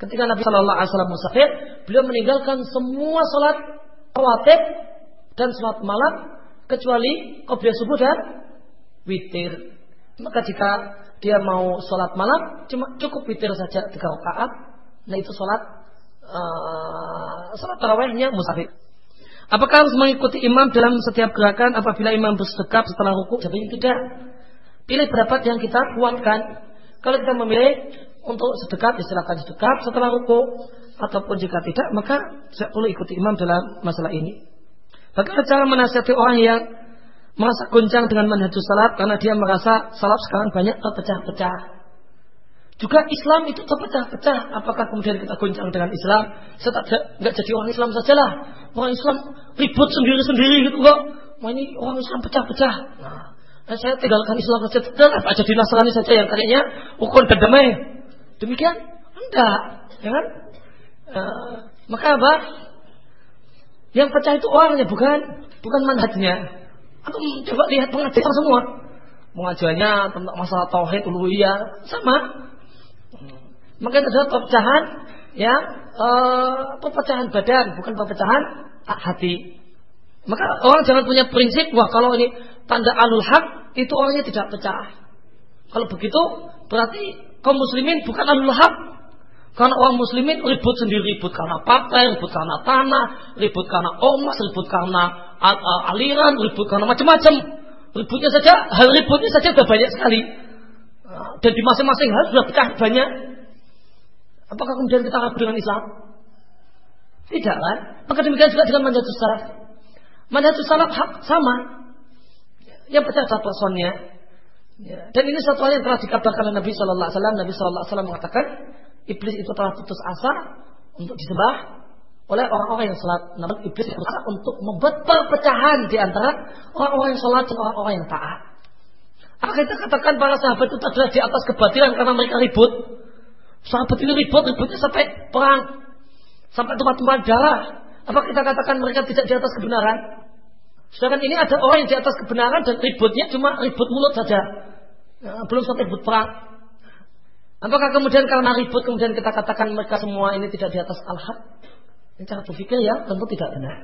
[SPEAKER 1] Ketika Nabi Shallallahu Alaihi Wasallam musafir, beliau meninggalkan semua sholat rawatib dan sholat malam kecuali qobliyah subuh dan witir. Maka jika dia mau sholat malam cuma cukup witir saja tiga rakaat nah itu sholat uh, sholat tarawehnya musafir apakah harus mengikuti imam dalam setiap gerakan apabila imam bersedekap setelah ruku jawabnya tidak Pilih pendapat yang kita kuatkan. Kalau kita memilih untuk sedekap, ya silakan sedekap setelah ruku ataupun jika tidak maka saya perlu ikuti imam dalam masalah ini. Bagaimana cara menasihati orang yang merasa goncang dengan manhajus salaf karena dia merasa salaf sekarang banyak terpecah-pecah. Juga Islam itu terpecah-pecah. Apakah kemudian kita goncang dengan Islam? Saya nggak jadi orang Islam sajalah. Orang Islam ribut sendiri-sendiri gitu kok. Wah ini orang Islam pecah-pecah. Nah, saya tinggalkan Islam saja. Apa jadi Nasrani saja yang kayaknya ukun dan damai. Demikian? Enggak. Ya kan? Uh, maka apa? Yang pecah itu orangnya bukan bukan manhajnya. Aku coba lihat pengajaran semua. Pengajarannya tentang masalah tauhid uluhiyah sama. Maka itu adalah perpecahan ya uh, perpecahan badan bukan perpecahan hati. Maka orang jangan punya prinsip wah kalau ini tanda alul haq itu orangnya tidak pecah. Kalau begitu berarti kaum muslimin bukan alul haq karena orang muslimin ribut sendiri, ribut karena partai, ribut karena tanah, ribut karena omas, ribut karena aliran, ribut karena macam-macam. Ributnya saja, hal ributnya saja sudah banyak sekali. Dan di masing-masing hal sudah pecah banyak. Apakah kemudian kita ragu dengan Islam? Tidak kan? Maka demikian juga dengan manhajus salaf. Manhajus salaf sama. Yang pecah satu personnya. Ya. Dan ini satu hal yang telah dikabarkan oleh Nabi Shallallahu Alaihi Wasallam. Nabi Shallallahu Alaihi Wasallam mengatakan, iblis itu telah putus asa untuk disembah oleh orang-orang yang salat. Namun iblis berusaha untuk membuat perpecahan di antara orang-orang yang salat dan orang-orang yang taat. Kita katakan para sahabat itu adalah di atas kebatilan karena mereka ribut? Sahabat ini ribut, ributnya sampai perang, sampai tempat-tempat darah. Apa kita katakan mereka tidak di atas kebenaran? Sedangkan ini ada orang yang di atas kebenaran dan ributnya cuma ribut mulut saja. Ya, belum sampai ribut perang. Apakah kemudian karena ribut kemudian kita katakan mereka semua ini tidak di atas al-haq? Ini cara berpikir ya tentu tidak benar.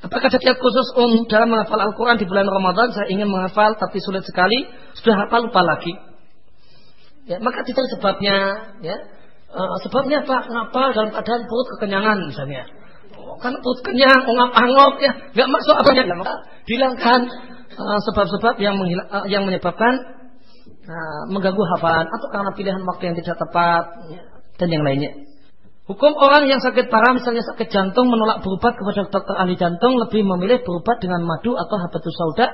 [SPEAKER 1] Apakah kiat khusus um dalam menghafal Al-Quran di bulan Ramadan? Saya ingin menghafal tapi sulit sekali. Sudah hafal lupa lagi. Ya, maka tidak sebabnya. Ya. Uh, sebabnya apa? Kenapa dalam keadaan perut kekenyangan misalnya? Oh, kan perut kenyang, ongap-angop ya, nggak masuk apanya. Hilangkan uh, sebab-sebab yang, uh, yang menyebabkan nah, mengganggu hafalan atau karena pilihan waktu yang tidak tepat ya, dan yang lainnya. Hukum orang yang sakit parah misalnya sakit jantung menolak berobat kepada dokter ahli jantung lebih memilih berobat dengan madu atau habatus sauda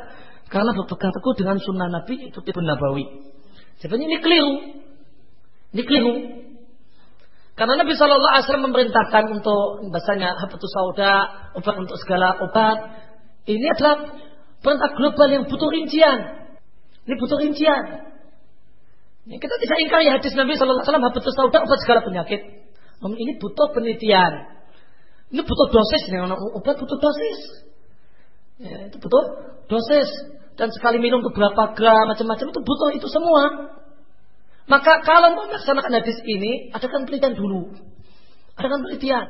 [SPEAKER 1] karena berpegang teguh dengan sunnah Nabi itu tipe Nabawi. Sebenarnya ini keliru. Ini keliru. Karena Nabi Shallallahu Alaihi Wasallam memerintahkan untuk bahasanya habatus sauda, obat untuk segala obat. Ini adalah perintah global yang butuh rincian. Ini butuh rincian. Ya, kita tidak ingkari hadis Nabi Sallallahu Alaihi Wasallam betul tahu obat segala penyakit. Namun ini butuh penelitian. Ini butuh dosis nih, obat butuh dosis. Ya, itu butuh dosis dan sekali minum itu berapa gram macam-macam itu butuh itu semua. Maka kalau mau melaksanakan hadis ini, adakan penelitian dulu. Adakan penelitian.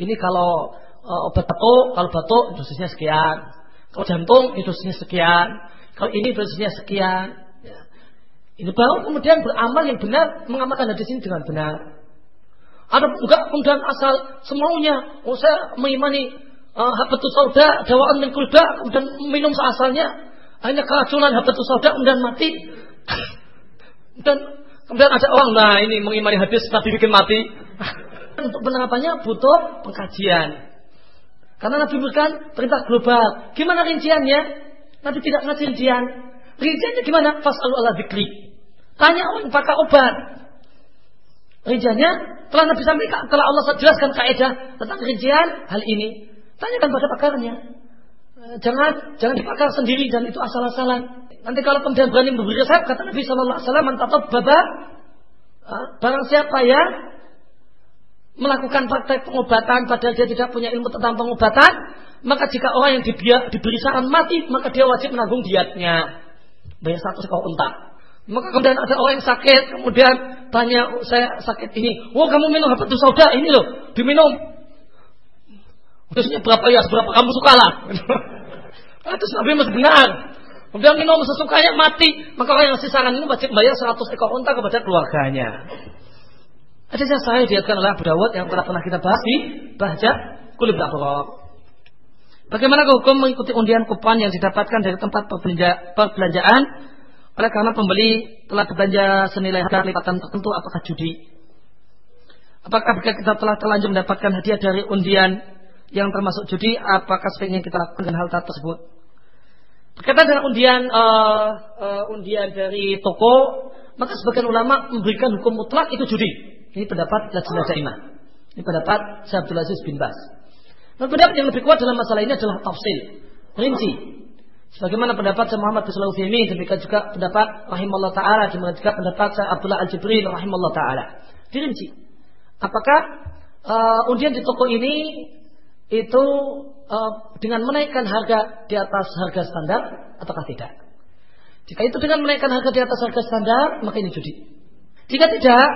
[SPEAKER 1] Ini kalau uh, obat batuk, kalau batuk dosisnya sekian. Kalau jantung dosisnya sekian. Kalau ini dosisnya sekian. Ini baru kemudian beramal yang benar, mengamalkan hadis ini dengan benar. Ada juga kemudian asal semaunya, oh saya mengimani uh, habatus sauda, dawaan kulba, kemudian minum seasalnya, hanya keracunan habatus sauda, kemudian mati. Dan kemudian ada orang, nah ini mengimani hadis tapi bikin mati. Untuk penerapannya butuh pengkajian. Karena Nabi berikan perintah global. Gimana rinciannya? Nabi tidak ngasih rincian. Rinciannya gimana? Fas'alu ala dikri. Tanya orang pakai obat. Rinciannya telah Nabi sampaikan, telah Allah jelaskan kaidah tentang rincian hal ini. Tanyakan pada pakarnya. Eh, jangan jangan dipakar sendiri dan itu asal-asalan. Nanti kalau kemudian berani memberi resep, kata Nabi Shallallahu Alaihi Wasallam, baba, eh, barang siapa yang melakukan praktek pengobatan padahal dia tidak punya ilmu tentang pengobatan, maka jika orang yang diberi saran mati, maka dia wajib menanggung diatnya. Bayar satu sekau unta. Maka kemudian ada orang yang sakit, kemudian tanya, saya sakit ini. Oh kamu minum apa tuh sauda ini loh, diminum. Terusnya berapa ya, berapa kamu suka lah. Terus Nabi masih benar. Kemudian minum sesukanya mati. Maka orang yang ngasih saran ini wajib bayar 100 ekor unta kepada keluarganya. Ada yang saya diatkan oleh Abu Dawud yang telah pernah kita bahas di Bahja Kulib Abrok. Bagaimana hukum mengikuti undian kupon yang didapatkan dari tempat perbelanjaan
[SPEAKER 2] Oleh karena pembeli telah belanja senilai harga lipatan tertentu, apakah judi? Apakah kita telah terlanjur mendapatkan hadiah dari undian yang termasuk judi, apakah sebaiknya kita lakukan hal tersebut? Berkaitan dengan undian uh, uh, undian dari toko, maka sebagian ulama memberikan hukum mutlak itu judi. Ini pendapat Lajnah Daimah. Ini pendapat Syekh Abdul Aziz bin Bas. Dan pendapat yang lebih kuat dalam masalah ini adalah tafsil, rinci. Sebagaimana pendapat Syekh Muhammad bin ini, demikian juga pendapat rahimahullah taala, demikian juga pendapat Syekh Abdullah Al Jibril rahimahullah taala. Dirinci. Apakah uh, undian di toko ini itu uh, dengan menaikkan harga di atas harga standar ataukah tidak? Jika itu dengan menaikkan harga di atas harga standar, maka ini judi. Jika tidak,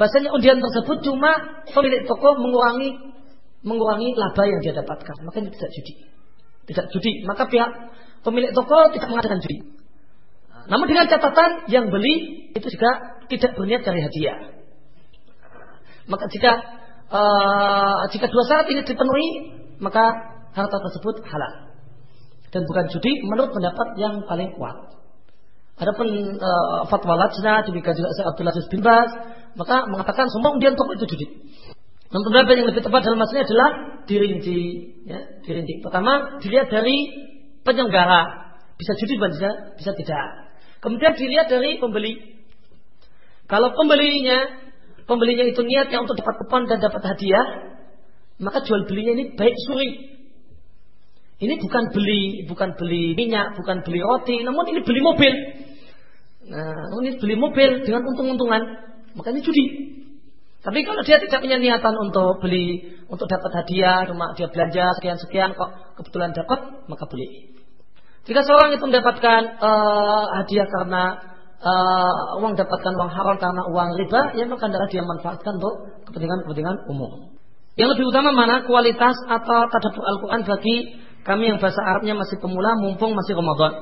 [SPEAKER 2] bahasanya undian tersebut cuma pemilik toko mengurangi mengurangi laba yang dia dapatkan, maka tidak judi. Tidak judi, maka pihak pemilik toko tidak mengadakan judi. Namun dengan catatan yang beli itu juga tidak berniat cari hadiah. Maka jika uh, jika dua syarat ini dipenuhi, maka harta tersebut halal dan bukan judi menurut pendapat yang paling kuat. Adapun uh, fatwa lajna demikian juga Syekh Abdul Aziz bin Bas maka mengatakan semua undian toko itu judi. Namun pendapat yang lebih tepat dalam masalah adalah dirinci, ya, dirinci. Pertama dilihat dari penyelenggara bisa judi bisa bisa tidak. Kemudian dilihat dari pembeli. Kalau pembelinya pembelinya itu niatnya untuk dapat kupon dan dapat hadiah, maka jual belinya ini baik suri. Ini bukan beli, bukan beli minyak, bukan beli roti, namun ini beli mobil. Nah, ini beli mobil dengan untung-untungan, maka ini judi. Tapi kalau dia tidak punya niatan untuk beli, untuk dapat hadiah, cuma dia belanja sekian-sekian kok kebetulan dapat, maka beli. Jika seorang itu mendapatkan uh, hadiah karena uh, uang dapatkan uang haram karena uang riba, ya maka adalah dia manfaatkan untuk kepentingan-kepentingan umum. Yang lebih utama mana kualitas atau tadabbur Al-Quran bagi kami yang bahasa Arabnya masih pemula mumpung masih Ramadan.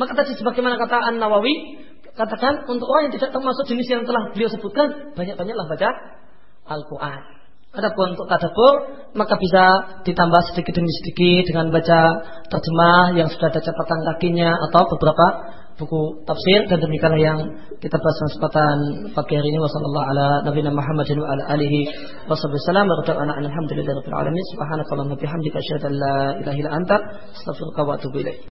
[SPEAKER 2] Maka tadi sebagaimana kata An Nawawi katakan untuk orang yang tidak termasuk jenis yang telah beliau sebutkan banyak-banyaklah baca Al-Quran. Adapun untuk tadabbur maka bisa ditambah sedikit demi sedikit dengan baca terjemah yang sudah ada catatan kakinya atau beberapa buku tafsir dan demikianlah yang kita bahas kesempatan pagi hari ini. Wasallallahu ala nabiyina Muhammadin wa ala alihi wasallam alhamdulillahi rabbil alamin. Subhanakallahumma bihamdika asyhadu an la ilaha illa anta astaghfiruka wa atubu ilaik